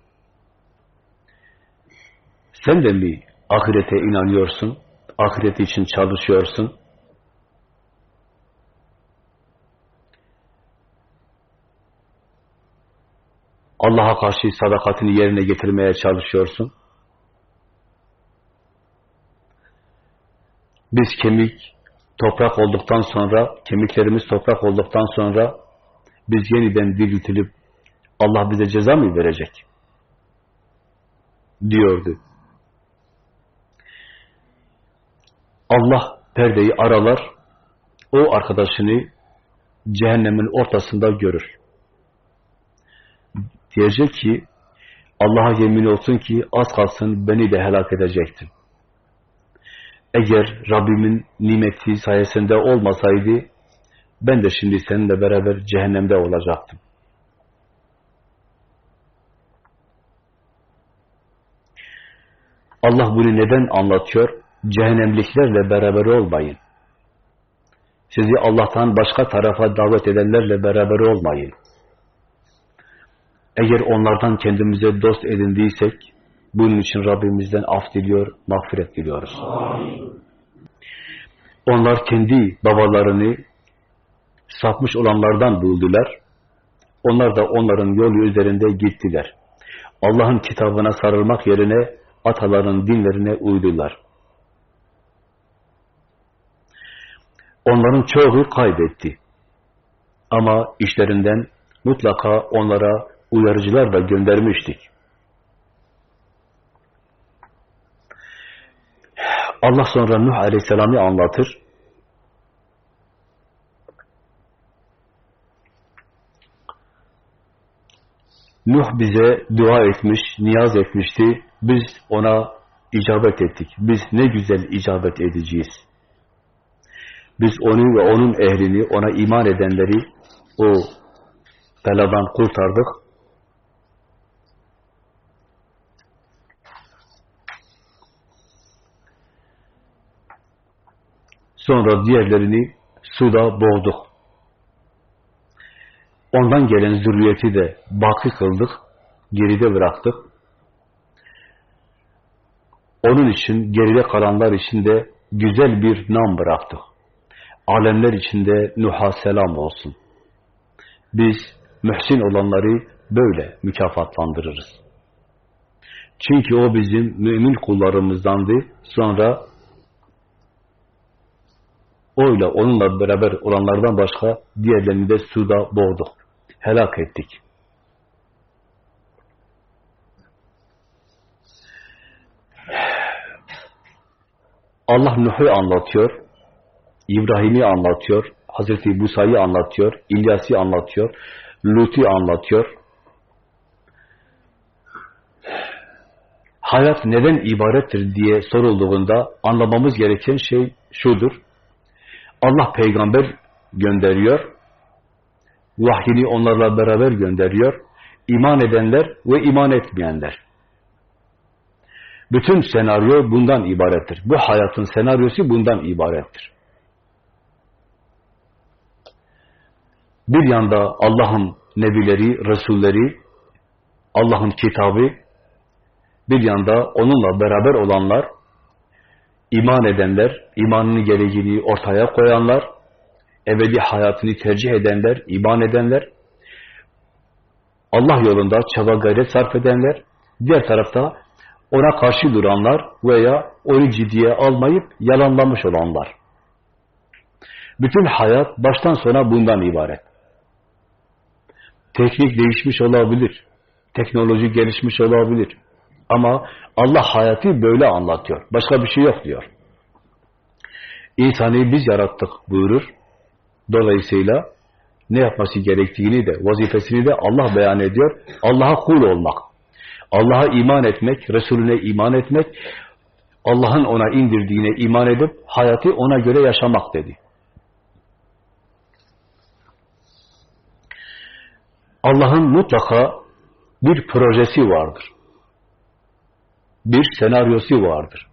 sen de mi ahirete inanıyorsun? Ahiret için çalışıyorsun? Allah'a karşı sadakatini yerine getirmeye çalışıyorsun Biz kemik, toprak olduktan sonra, kemiklerimiz toprak olduktan sonra biz yeniden diriltilip Allah bize ceza mı verecek? Diyordu. Allah perdeyi aralar, o arkadaşını cehennemin ortasında görür. Diyecek ki, Allah'a yemin olsun ki az kalsın beni de helak edecektin. Eğer Rabbimin nimeti sayesinde olmasaydı, ben de şimdi seninle beraber cehennemde olacaktım. Allah bunu neden anlatıyor? Cehennemliklerle beraber olmayın. Sizi Allah'tan başka tarafa davet edenlerle beraber olmayın. Eğer onlardan kendimize dost edindiysek, bunun için Rabbimizden af diliyor, mağfiret diliyoruz. Onlar kendi babalarını sapmış olanlardan buldular. Onlar da onların yolu üzerinde gittiler. Allah'ın kitabına sarılmak yerine ataların dinlerine uydular. Onların çoğu kaybetti. Ama işlerinden mutlaka onlara uyarıcılar da göndermiştik. Allah sonra Nuh Aleyhisselam'ı anlatır. Nuh bize dua etmiş, niyaz etmişti. Biz ona icabet ettik. Biz ne güzel icabet edeceğiz. Biz onu ve onun ehlini, ona iman edenleri o beladan kurtardık. Sonra diğerlerini suda boğduk. Ondan gelen zürriyeti de baki kıldık, geride bıraktık. Onun için, geride kalanlar için de güzel bir nam bıraktık. Alemler içinde Nuh'a selam olsun. Biz mühsin olanları böyle mükafatlandırırız. Çünkü o bizim mümin kullarımızdandı. Sonra oyla onunla beraber olanlardan başka diğerlerini de suda boğduk. Helak ettik. Allah Nuh'u anlatıyor, İbrahim'i anlatıyor, Hazreti Musa'yı anlatıyor, İlyas'ı anlatıyor, Lut'u anlatıyor. Hayat neden ibarettir diye sorulduğunda anlamamız gereken şey şudur. Allah peygamber gönderiyor, vahyini onlarla beraber gönderiyor, iman edenler ve iman etmeyenler. Bütün senaryo bundan ibarettir. Bu hayatın senaryosu bundan ibarettir. Bir yanda Allah'ın nebileri, resulleri, Allah'ın kitabı, bir yanda onunla beraber olanlar, iman edenler, imanını gereğini ortaya koyanlar, ebedi hayatını tercih edenler, iman edenler, Allah yolunda çaba gayret sarf edenler, diğer tarafta ona karşı duranlar veya onu ciddiye almayıp yalanlamış olanlar. Bütün hayat baştan sona bundan ibaret. Teknik değişmiş olabilir. Teknoloji gelişmiş olabilir. Ama Allah hayatı böyle anlatıyor. Başka bir şey yok diyor. İnsanı biz yarattık buyurur. Dolayısıyla ne yapması gerektiğini de, vazifesini de Allah beyan ediyor. Allah'a kul olmak. Allah'a iman etmek, Resulüne iman etmek, Allah'ın ona indirdiğine iman edip hayatı ona göre yaşamak dedi. Allah'ın mutlaka bir projesi vardır. Bir senaryosu vardır.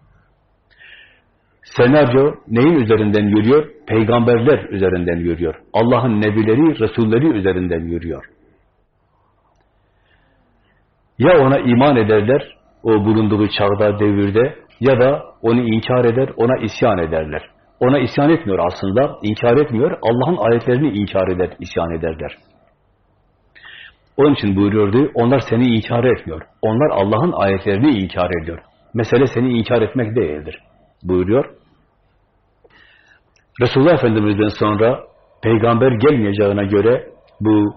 Senaryo neyin üzerinden yürüyor? Peygamberler üzerinden yürüyor. Allah'ın nebileri, resulleri üzerinden yürüyor. Ya ona iman ederler, o bulunduğu çağda, devirde, ya da onu inkar eder, ona isyan ederler. Ona isyan etmiyor aslında, inkar etmiyor, Allah'ın ayetlerini inkar eder, isyan ederler. Onun için buyuruyordu, onlar seni inkar etmiyor. Onlar Allah'ın ayetlerini inkar ediyor. Mesele seni inkar etmek değildir. Buyuruyor. Resulullah Efendimiz'den sonra peygamber gelmeyeceğine göre bu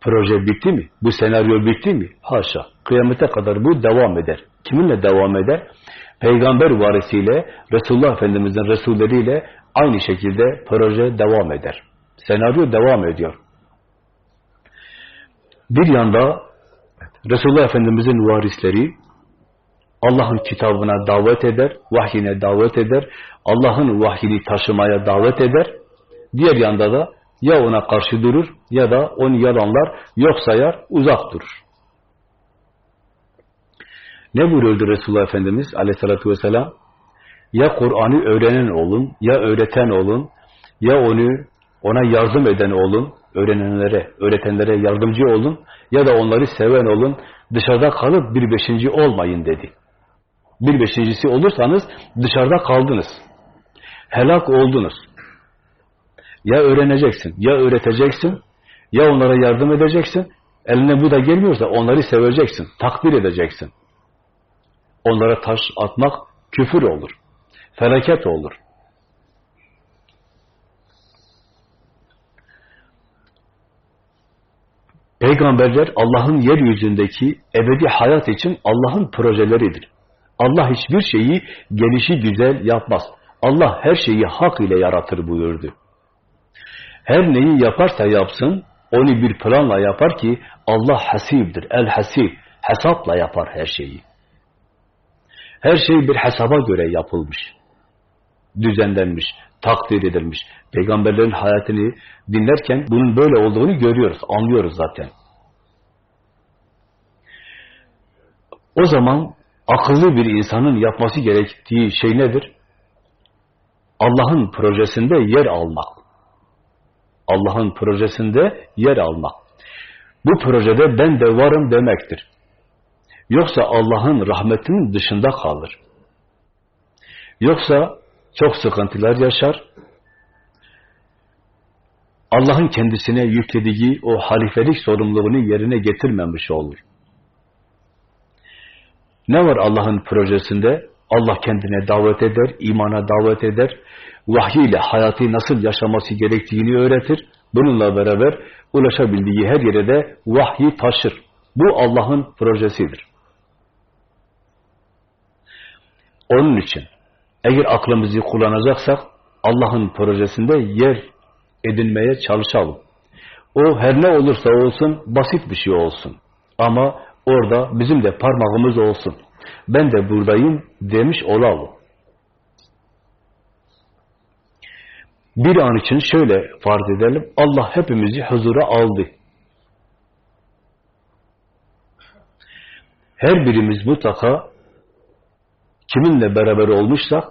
proje bitti mi? Bu senaryo bitti mi? Haşa. Kıyamete kadar bu devam eder. Kiminle devam eder? Peygamber varisiyle, Resulullah Efendimiz'in Resulleriyle aynı şekilde proje devam eder. Senaryo devam ediyor. Bir yanda Resulullah Efendimiz'in varisleri Allah'ın kitabına davet eder, vahyine davet eder, Allah'ın vahyini taşımaya davet eder. Diğer yanda da ya ona karşı durur ya da onu yalanlar, yok sayar, uzak durur. Ne buyuruyordu Resulullah Efendimiz aleyhissalatü vesselam? Ya Kur'an'ı öğrenen olun, ya öğreten olun, ya onu ona yardım eden olun, öğrenenlere, öğretenlere yardımcı olun ya da onları seven olun, dışarıda kalıp bir beşinci olmayın dedi. Bir beşincisi olursanız dışarıda kaldınız. Helak oldunuz. Ya öğreneceksin, ya öğreteceksin, ya onlara yardım edeceksin. Eline bu da gelmiyorsa onları seveceksin, takdir edeceksin. Onlara taş atmak küfür olur. Felaket olur. Peygamberler Allah'ın yeryüzündeki ebedi hayat için Allah'ın projeleridir. Allah hiçbir şeyi gelişi güzel yapmaz. Allah her şeyi hak ile yaratır buyurdu. Her neyi yaparsa yapsın, onu bir planla yapar ki Allah hasibdir, el-hasib, hesapla yapar her şeyi. Her şey bir hesaba göre yapılmış, düzenlenmiş, takdir edilmiş. Peygamberlerin hayatını dinlerken bunun böyle olduğunu görüyoruz, anlıyoruz zaten. O zaman akıllı bir insanın yapması gerektiği şey nedir? Allah'ın projesinde yer almak. Allah'ın projesinde yer almak. Bu projede ben de varım demektir. Yoksa Allah'ın rahmetinin dışında kalır. Yoksa çok sıkıntılar yaşar. Allah'ın kendisine yüklediği o halifelik sorumluluğunu yerine getirmemiş olur. Ne var Allah'ın projesinde? Allah kendine davet eder, imana davet eder, vahyiyle hayatı nasıl yaşaması gerektiğini öğretir. Bununla beraber ulaşabildiği her yere de vahyi taşır. Bu Allah'ın projesidir. Onun için eğer aklımızı kullanacaksak Allah'ın projesinde yer edinmeye çalışalım. O her ne olursa olsun basit bir şey olsun. Ama orada bizim de parmağımız olsun. Ben de buradayım demiş olalım. Bir an için şöyle farz edelim. Allah hepimizi huzura aldı. Her birimiz mutlaka kiminle beraber olmuşsak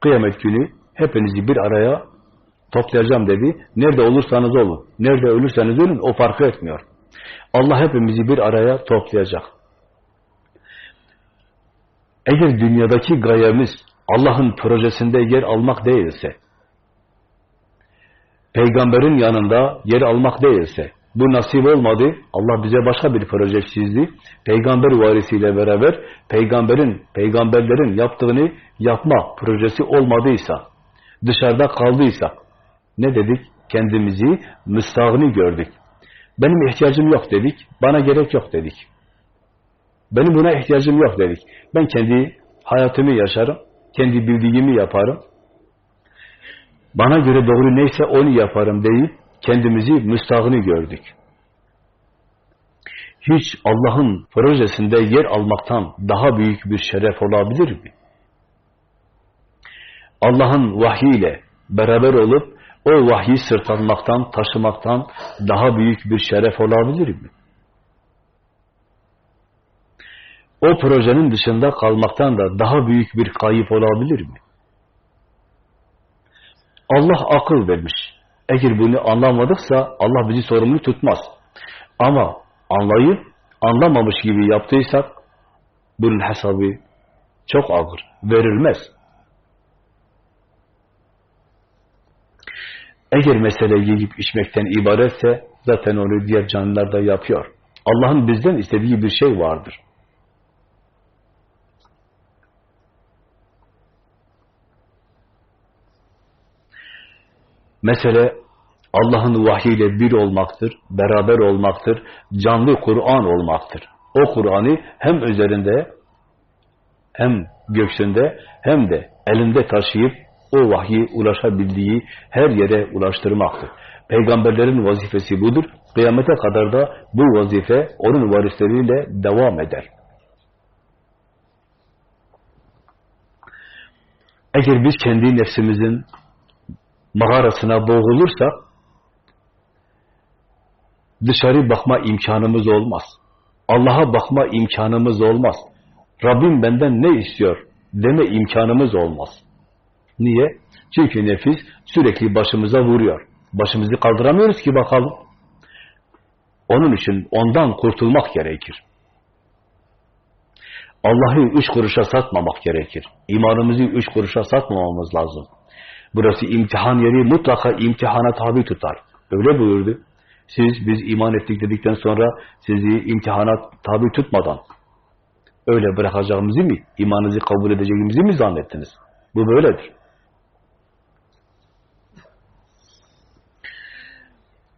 kıyamet günü hepinizi bir araya toplayacağım dedi. Nerede olursanız olun, nerede ölürseniz ölün o farkı etmiyor. Allah hepimizi bir araya toplayacak. Eğer dünyadaki gayemiz Allah'ın projesinde yer almak değilse, peygamberin yanında yer almak değilse, bu nasip olmadı. Allah bize başka bir proje çizdi. Peygamber varisiyle beraber peygamberin, peygamberlerin yaptığını yapma projesi olmadıysa, dışarıda kaldıysa ne dedik? Kendimizi müstahını gördük. Benim ihtiyacım yok dedik. Bana gerek yok dedik. Benim buna ihtiyacım yok dedik. Ben kendi hayatımı yaşarım. Kendi bildiğimi yaparım. Bana göre doğru neyse onu yaparım deyip kendimizi müstahını gördük. Hiç Allah'ın projesinde yer almaktan daha büyük bir şeref olabilir mi? Allah'ın vahyiyle beraber olup o vahyi sırtlanmaktan, taşımaktan daha büyük bir şeref olabilir mi? O projenin dışında kalmaktan da daha büyük bir kayıp olabilir mi? Allah akıl vermiş. Eğer bunu anlamadıksa Allah bizi sorumlu tutmaz. Ama anlayıp anlamamış gibi yaptıysak bunun hesabı çok ağır. Verilmez. Eğer mesele yiyip içmekten ibaretse zaten onu diğer canlılar da yapıyor. Allah'ın bizden istediği bir şey vardır. Mesele Allah'ın vahyiyle bir olmaktır, beraber olmaktır, canlı Kur'an olmaktır. O Kur'an'ı hem üzerinde, hem göksünde, hem de elinde taşıyıp o vahyi ulaşabildiği her yere ulaştırmaktır. Peygamberlerin vazifesi budur. Kıyamete kadar da bu vazife onun varisleriyle devam eder. Eğer biz kendi nefsimizin mağarasına boğulursak dışarı bakma imkanımız olmaz. Allah'a bakma imkanımız olmaz. Rabbim benden ne istiyor deme imkanımız olmaz. Niye? Çünkü nefis sürekli başımıza vuruyor. Başımızı kaldıramıyoruz ki bakalım. Onun için ondan kurtulmak gerekir. Allah'ı üç kuruşa satmamak gerekir. İmanımızı üç kuruşa satmamamız lazım. Burası imtihan yeri mutlaka imtihana tabi tutar. Öyle buyurdu. Siz biz iman ettik dedikten sonra sizi imtihana tabi tutmadan öyle bırakacağımızı mı, imanınızı kabul edeceğimizi mi zannettiniz? Bu böyledir.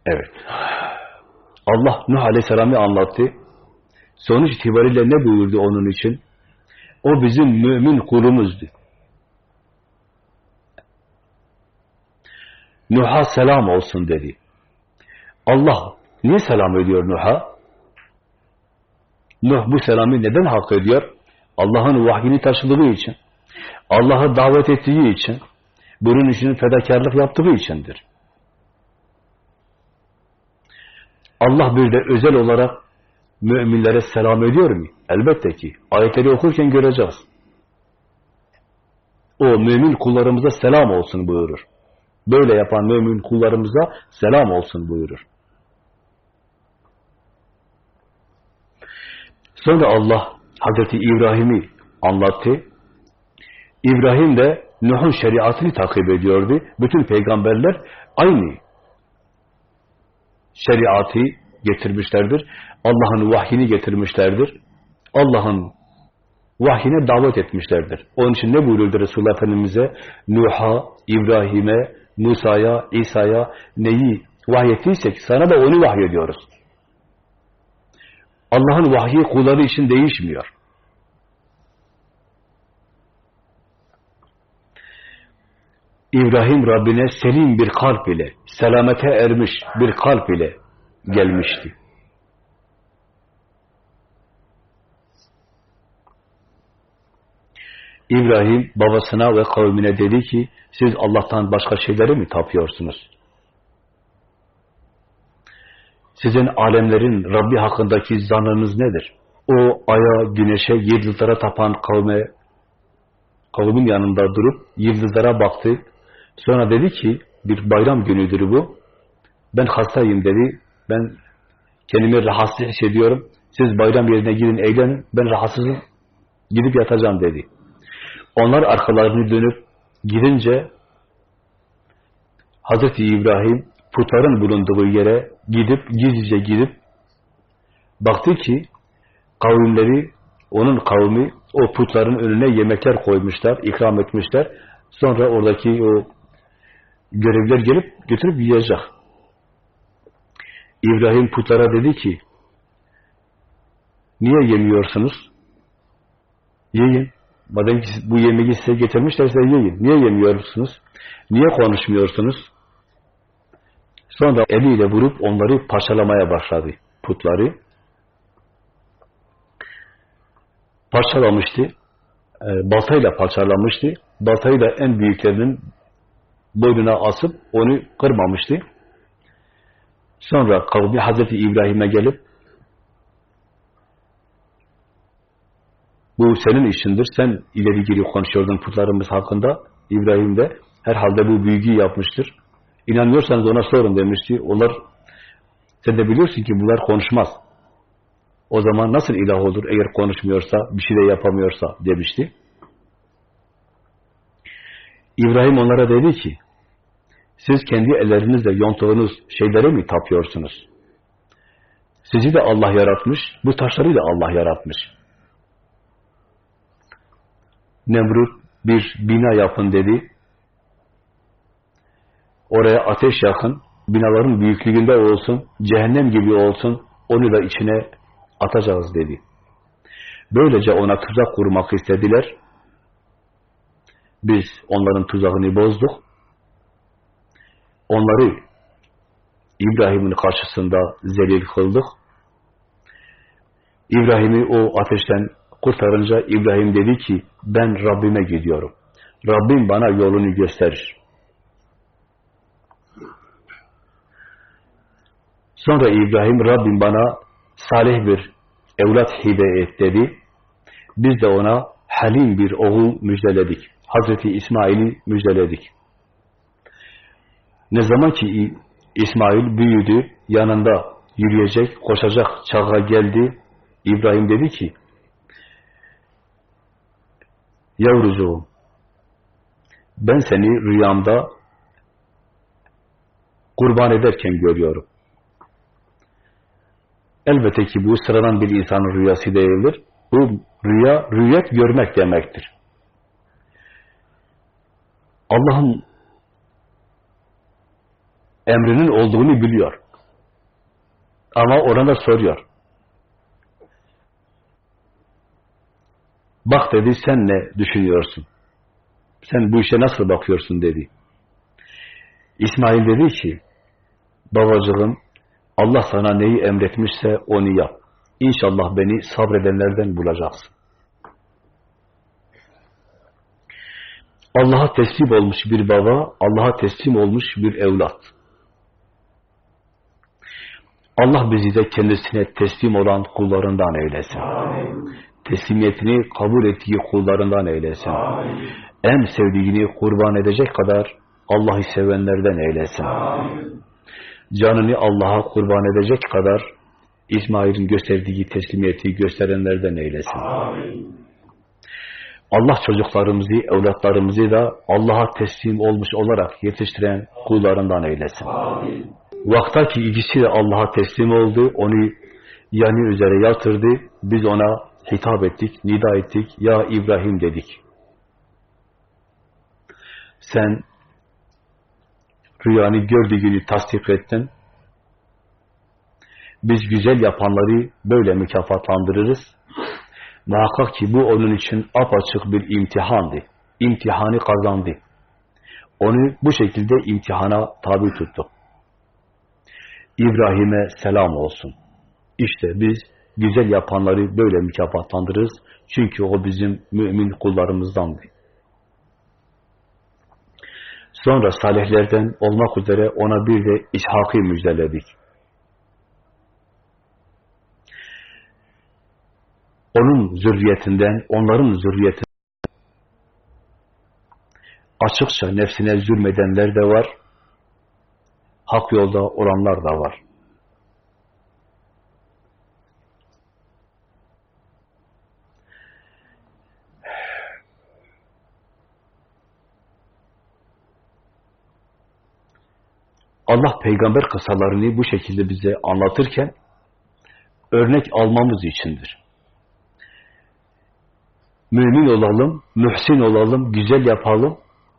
Evet. Allah Nuh Aleyhisselam'ı anlattı. Sonuç itibariyle ne buyurdu onun için? O bizim mümin kulumuzdu. Nuh'a selam olsun dedi. Allah niye selam ediyor Nuh'a? Nuh bu selamı neden hak ediyor? Allah'ın vahyini taşıdığı için. Allah'ı davet ettiği için. Bunun için fedakarlık yaptığı içindir. Allah bir de özel olarak müminlere selam ediyor mu? Elbette ki. Ayetleri okurken göreceğiz. o mümin kullarımıza selam olsun buyurur. Böyle yapan mümin kullarımıza selam olsun buyurur. Sonra Allah Hazreti İbrahim'i anlattı. İbrahim de Nuh'un şeriatını takip ediyordu. Bütün peygamberler aynı şeriatı getirmişlerdir. Allah'ın vahyini getirmişlerdir. Allah'ın vahyine davet etmişlerdir. Onun için ne buyurdu Resulullah Efendimiz'e? Nuh'a, İbrahim'e, Musa'ya, İsa'ya neyi vahyettiysek sana da onu vahyediyoruz. Allah'ın vahyi kulları için değişmiyor. İbrahim Rabbine selim bir kalp ile, selamete ermiş bir kalp ile gelmişti. İbrahim babasına ve kavmine dedi ki, siz Allah'tan başka şeyleri mi tapıyorsunuz? Sizin alemlerin Rabbi hakkındaki zanınız nedir? O aya, güneşe, yıldızlara tapan kavme, kavmin yanında durup yıldızlara baktı. Sonra dedi ki, bir bayram günüdür bu. Ben hastayım dedi. Ben kendimi rahatsız hissediyorum. Siz bayram yerine gidin eğlenin. Ben rahatsızım. Gidip yatacağım dedi. Onlar arkalarını dönüp gidince Hazreti İbrahim putların bulunduğu yere gidip, gizlice gidip baktı ki kavimleri, onun kavmi o putların önüne yemekler koymuşlar, ikram etmişler. Sonra oradaki o görevler gelip götürüp yiyecek. İbrahim putlara dedi ki niye yemiyorsunuz? Yiyin. Madem ki bu yemeği size getirmişlerse yiyin. Niye yemiyorsunuz? Niye konuşmuyorsunuz? Sonra eliyle vurup onları parçalamaya başladı. Putları. Parçalamıştı. E, baltayla parçalamıştı. Baltayı da en büyüklerinin boynuna asıp onu kırmamıştı. Sonra kavmi Hazreti İbrahim'e gelip bu senin işindir. Sen ileri geri konuşuyordun putlarımız hakkında. İbrahim de herhalde bu büyüyü yapmıştır. İnanmıyorsanız ona sorun demişti. Onlar sen de biliyorsun ki bunlar konuşmaz. O zaman nasıl ilah olur eğer konuşmuyorsa, bir şey de yapamıyorsa demişti. İbrahim onlara dedi ki siz kendi ellerinizle yontuğunuz şeylere mi tapıyorsunuz? Sizi de Allah yaratmış, bu taşları da Allah yaratmış. Nemrut bir bina yapın dedi. Oraya ateş yakın, binaların büyüklüğünde olsun, cehennem gibi olsun, onu da içine atacağız dedi. Böylece ona tuzak kurmak istediler. Biz onların tuzağını bozduk. Onları İbrahim'in karşısında zelil kıldık. İbrahim'i o ateşten kurtarınca İbrahim dedi ki ben Rabbime gidiyorum. Rabbim bana yolunu gösterir. Sonra İbrahim Rabbim bana salih bir evlat hibe et dedi. Biz de ona halim bir oğul müjdeledik. Hazreti İsmail'i müjdeledik. Ne zaman ki İsmail büyüdü, yanında yürüyecek, koşacak çağa geldi, İbrahim dedi ki, Yavrucuğum, ben seni rüyamda kurban ederken görüyorum. Elbette ki bu sıradan bir insanın rüyası değildir. Bu rüya, rüyet görmek demektir. Allah'ın emrinin olduğunu biliyor. Ama orada soruyor. Bak dedi sen ne düşünüyorsun? Sen bu işe nasıl bakıyorsun dedi. İsmail dedi ki babacığım Allah sana neyi emretmişse onu yap. İnşallah beni sabredenlerden bulacaksın. Allah'a teslim olmuş bir baba, Allah'a teslim olmuş bir evlat. Allah bizi de kendisine teslim olan kullarından eylesin. Amin. Teslimiyetini kabul ettiği kullarından eylesin. Amin. en sevdiğini kurban edecek kadar Allah'ı sevenlerden eylesin. Amin. Canını Allah'a kurban edecek kadar İsmail'in gösterdiği teslimiyeti gösterenlerden eylesin. Amin. Allah çocuklarımızı, evlatlarımızı da Allah'a teslim olmuş olarak yetiştiren kullarından eylesin. Amin. Vaktaki ikisi de Allah'a teslim oldu, onu yanı üzere yatırdı, biz ona hitap ettik, nida ettik, ya İbrahim dedik. Sen rüyanı gördüğünü tasdik ettin, biz güzel yapanları böyle mükafatlandırırız. Muhakkak ki bu onun için apaçık bir imtihandı. İmtihanı kazandı. Onu bu şekilde imtihana tabi tuttuk. İbrahim'e selam olsun. İşte biz güzel yapanları böyle mükafatlandırırız. Çünkü o bizim mümin kullarımızdandı. Sonra salihlerden olmak üzere ona bir de İshak'ı müjdeledik. onun zürriyetinden, onların zürriyetinden açıkça nefsine zulmedenler de var, hak yolda olanlar da var. Allah peygamber kısalarını bu şekilde bize anlatırken örnek almamız içindir mümin olalım, mühsin olalım, güzel yapalım,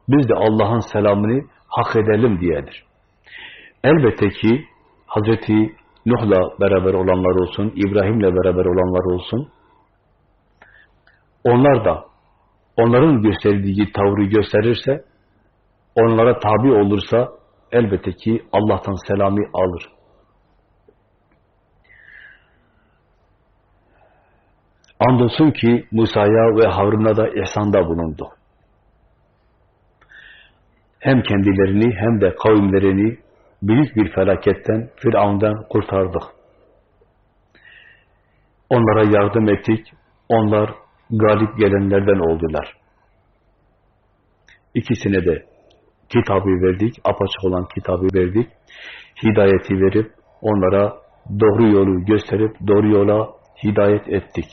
biz de Allah'ın selamını hak edelim diyedir. Elbette ki Hazreti Nuh'la beraber olanlar olsun, İbrahim'le beraber olanlar olsun, onlar da onların gösterdiği tavrı gösterirse, onlara tabi olursa elbette ki Allah'tan selamı alır. Andolsun ki Musa'ya ve Harun'a da ihsanda bulundu. Hem kendilerini hem de kavimlerini büyük bir felaketten, Firavun'dan kurtardık. Onlara yardım ettik. Onlar galip gelenlerden oldular. İkisine de kitabı verdik, apaçık olan kitabı verdik. Hidayeti verip onlara doğru yolu gösterip doğru yola hidayet ettik.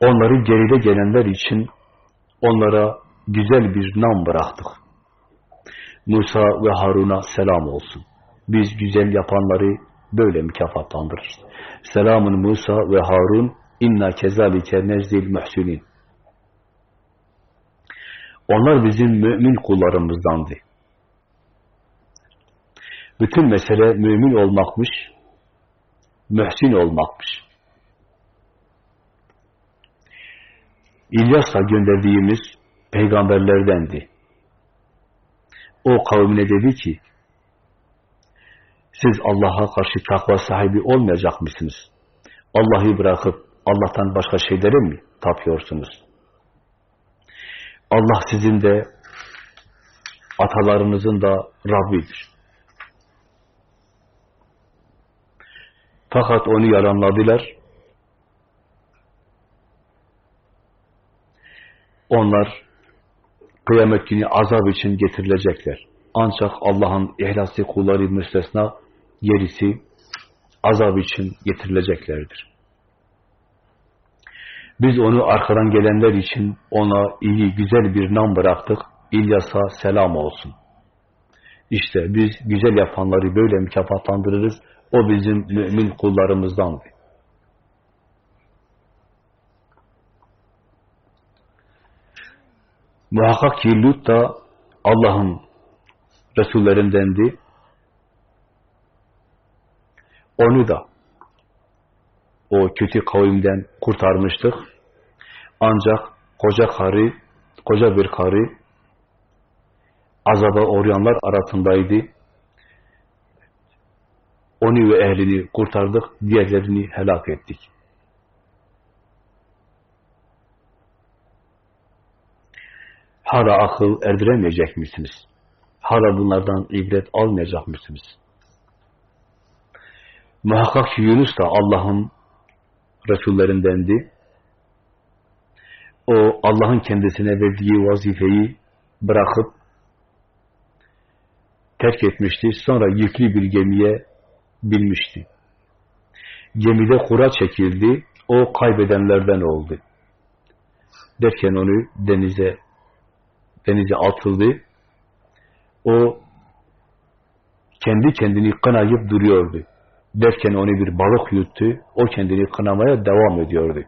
Onları geride gelenler için onlara güzel bir nam bıraktık. Musa ve Harun'a selam olsun. Biz güzel yapanları böyle mükafatlandırırız. Selamun Musa ve Harun inna kezalike nezil muhsinin. Onlar bizim mümin kullarımızdandı. Bütün mesele mümin olmakmış, mühsin olmakmış. İlyas'a gönderdiğimiz peygamberlerdendi. O kavmine dedi ki, siz Allah'a karşı takva sahibi olmayacak mısınız? Allah'ı bırakıp Allah'tan başka şeylere mi tapıyorsunuz? Allah sizin de atalarınızın da Rabbidir. Fakat onu yalanladılar. Onlar kıyamet günü azap için getirilecekler. Ancak Allah'ın ihlaslı kulları müstesna gerisi azap için getirileceklerdir. Biz onu arkadan gelenler için ona iyi, güzel bir nam bıraktık. İlyas'a selam olsun. İşte biz güzel yapanları böyle mükafatlandırırız. O bizim mümin kullarımızdandı. Muhakkak ki Lut da Allah'ın Resullerindendi. Onu da o kötü kavimden kurtarmıştık. Ancak koca karı, koca bir karı azaba uğrayanlar arasındaydı. Onu ve ehlini kurtardık, diğerlerini helak ettik. Hala akıl erdiremeyecek misiniz? Hala bunlardan ibret almayacak mısınız? Muhakkak Yunus da Allah'ın Resullerindendi. O Allah'ın kendisine verdiği vazifeyi bırakıp terk etmişti. Sonra yüklü bir gemiye binmişti. Gemide kura çekildi. O kaybedenlerden oldu. Derken onu denize denize atıldı. O kendi kendini kınayıp duruyordu. Derken onu bir balık yuttu. O kendini kınamaya devam ediyordu.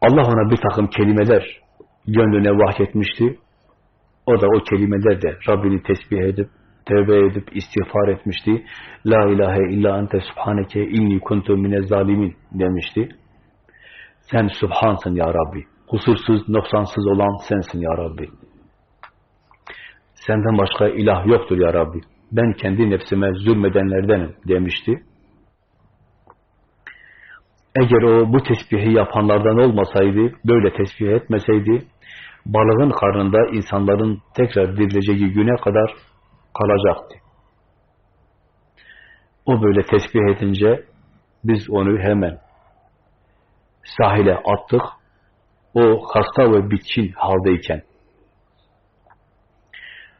Allah ona bir takım kelimeler gönlüne vahyetmişti. O da o kelimelerle Rabbini tesbih edip, tövbe edip, istiğfar etmişti. La ilahe illa ente subhaneke inni kuntu mine zalimin demişti. Sen subhansın ya Rabbi. Kusursuz, noksansız olan sensin ya Rabbi. Senden başka ilah yoktur ya Rabbi. Ben kendi nefsime zulmedenlerdenim demişti. Eğer o bu tesbihi yapanlardan olmasaydı, böyle tesbih etmeseydi, balığın karnında insanların tekrar dirileceği güne kadar kalacaktı. O böyle tesbih edince biz onu hemen sahile attık. O hasta ve bitkin haldeyken.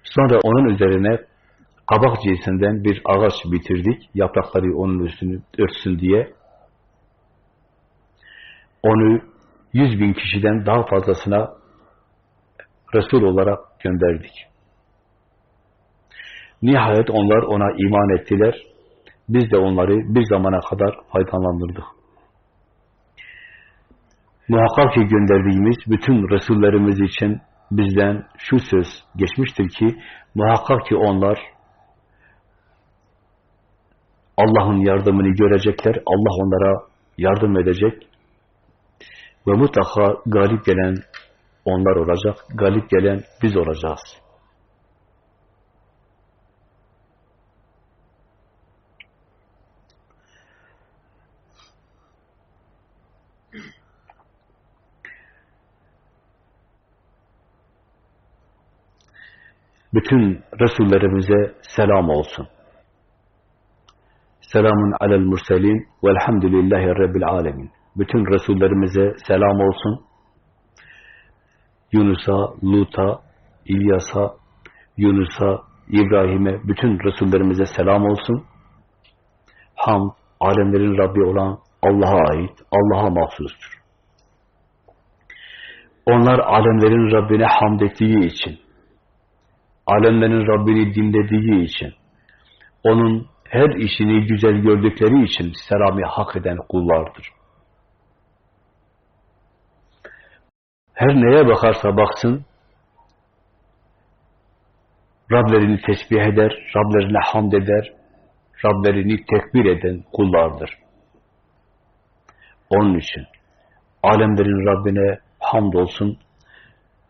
Sonra onun üzerine kabak cinsinden bir ağaç bitirdik. Yaprakları onun üstünü örtsün diye. Onu yüz bin kişiden daha fazlasına Resul olarak gönderdik. Nihayet onlar ona iman ettiler. Biz de onları bir zamana kadar faydalandırdık. Muhakkak ki gönderdiğimiz bütün Resullerimiz için bizden şu söz geçmiştir ki muhakkak ki onlar Allah'ın yardımını görecekler. Allah onlara yardım edecek. Ve mutlaka galip gelen onlar olacak. Galip gelen biz olacağız. Bütün Resullerimize selam olsun. Selamun alel murselin velhamdülillahi rabbil alemin. Bütün Resullerimize selam olsun. Yunus'a, Lut'a, İlyas'a, Yunus'a, İbrahim'e, bütün Resullerimize selam olsun. Ham, alemlerin Rabbi olan Allah'a ait, Allah'a mahsustur. Onlar alemlerin Rabbine hamd ettiği için, alemlerin Rabbini dinlediği için, onun her işini güzel gördükleri için selamı hak eden kullardır. Her neye bakarsa baksın, Rablerini tesbih eder, Rablerine hamd eder, Rablerini tekbir eden kullardır. Onun için alemlerin Rabbine hamd olsun,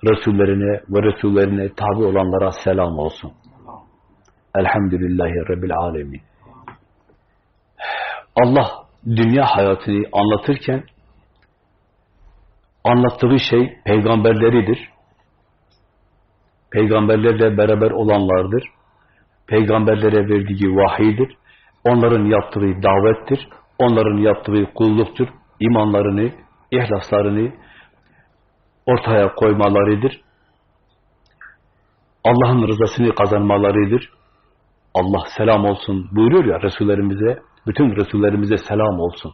Resullerine ve Resullerine tabi olanlara selam olsun. Elhamdülillahi Rabbil Alemin. Allah dünya hayatını anlatırken anlattığı şey peygamberleridir. Peygamberlerle beraber olanlardır. Peygamberlere verdiği vahidir. Onların yaptığı davettir. Onların yaptığı kulluktur. İmanlarını, ihlaslarını ortaya koymalarıdır. Allah'ın rızasını kazanmalarıdır. Allah selam olsun buyuruyor ya Resullerimize, bütün Resullerimize selam olsun.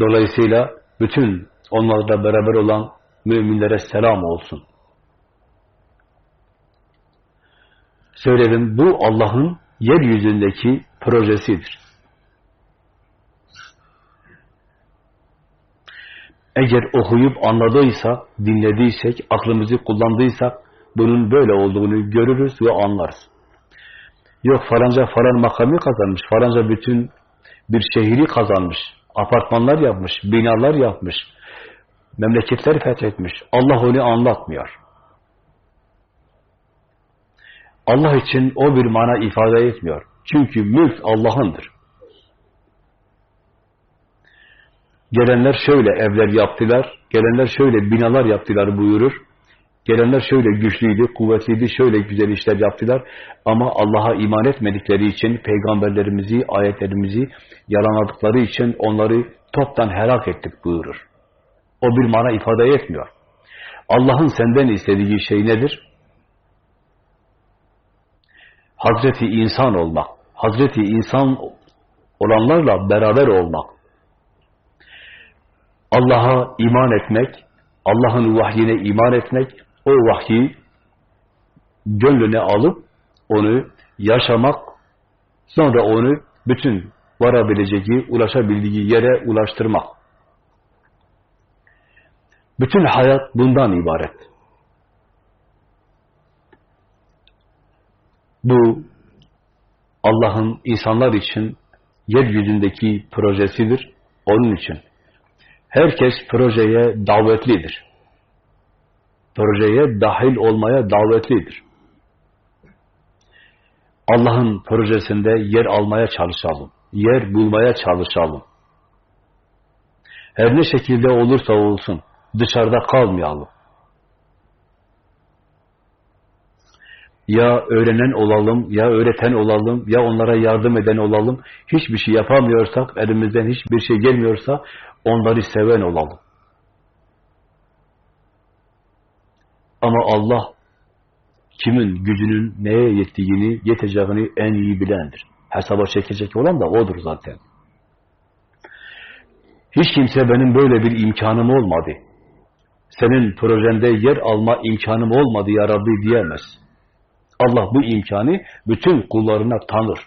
Dolayısıyla bütün onlarla beraber olan müminlere selam olsun. Söyledim bu Allah'ın yeryüzündeki projesidir. Eğer okuyup anladıysa, dinlediysek, aklımızı kullandıysak bunun böyle olduğunu görürüz ve anlarız. Yok falanca falan makamı kazanmış, falanca bütün bir şehri kazanmış, apartmanlar yapmış, binalar yapmış, memleketleri fethetmiş. Allah onu anlatmıyor. Allah için o bir mana ifade etmiyor. Çünkü mülk Allah'ındır. Gelenler şöyle evler yaptılar, gelenler şöyle binalar yaptılar buyurur. Gelenler şöyle güçlüydü, kuvvetliydi, şöyle güzel işler yaptılar ama Allah'a iman etmedikleri için peygamberlerimizi, ayetlerimizi yalanladıkları için onları toptan helak ettik buyurur. O bir mana ifade etmiyor. Allah'ın senden istediği şey nedir? Hazreti insan olmak, Hazreti insan olanlarla beraber olmak, Allah'a iman etmek, Allah'ın vahyine iman etmek, o vahyi gönlüne alıp onu yaşamak, sonra onu bütün varabileceği, ulaşabildiği yere ulaştırmak. Bütün hayat bundan ibaret. Bu Allah'ın insanlar için yeryüzündeki projesidir. Onun için herkes projeye davetlidir. Projeye dahil olmaya davetlidir. Allah'ın projesinde yer almaya çalışalım. Yer bulmaya çalışalım. Her ne şekilde olursa olsun dışarıda kalmayalım. Ya öğrenen olalım, ya öğreten olalım, ya onlara yardım eden olalım. Hiçbir şey yapamıyorsak, elimizden hiçbir şey gelmiyorsa onları seven olalım. Ama Allah kimin gücünün neye yettiğini, yeteceğini en iyi bilendir. Hesaba çekecek olan da odur zaten. Hiç kimse benim böyle bir imkanım olmadı. Senin projende yer alma imkanım olmadı ya Rabbi diyemez. Allah bu imkanı bütün kullarına tanır.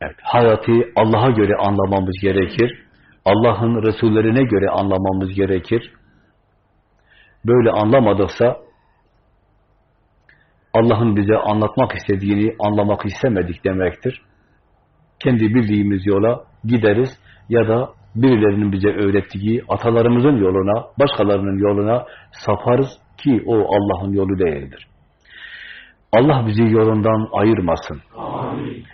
Evet, hayatı Allah'a göre anlamamız gerekir. Allah'ın Resullerine göre anlamamız gerekir. Böyle anlamadıksa Allah'ın bize anlatmak istediğini anlamak istemedik demektir. Kendi bildiğimiz yola gideriz ya da birilerinin bize öğrettiği atalarımızın yoluna, başkalarının yoluna saparız ki o Allah'ın yolu değildir. Allah bizi yolundan ayırmasın. Amin.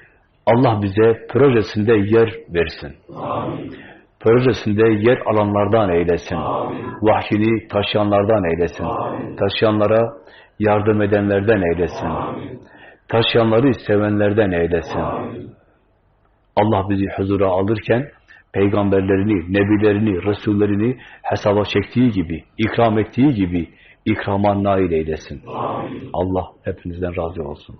Allah bize projesinde yer versin. Amin. Projesinde yer alanlardan eylesin. Amin. Vahyini taşıyanlardan eylesin. Amin. Taşıyanlara yardım edenlerden eylesin. Amin. Taşıyanları sevenlerden eylesin. Amin. Allah bizi huzura alırken peygamberlerini, nebilerini, resullerini hesaba çektiği gibi, ikram ettiği gibi ikrama nail eylesin. Amin. Allah hepinizden razı olsun.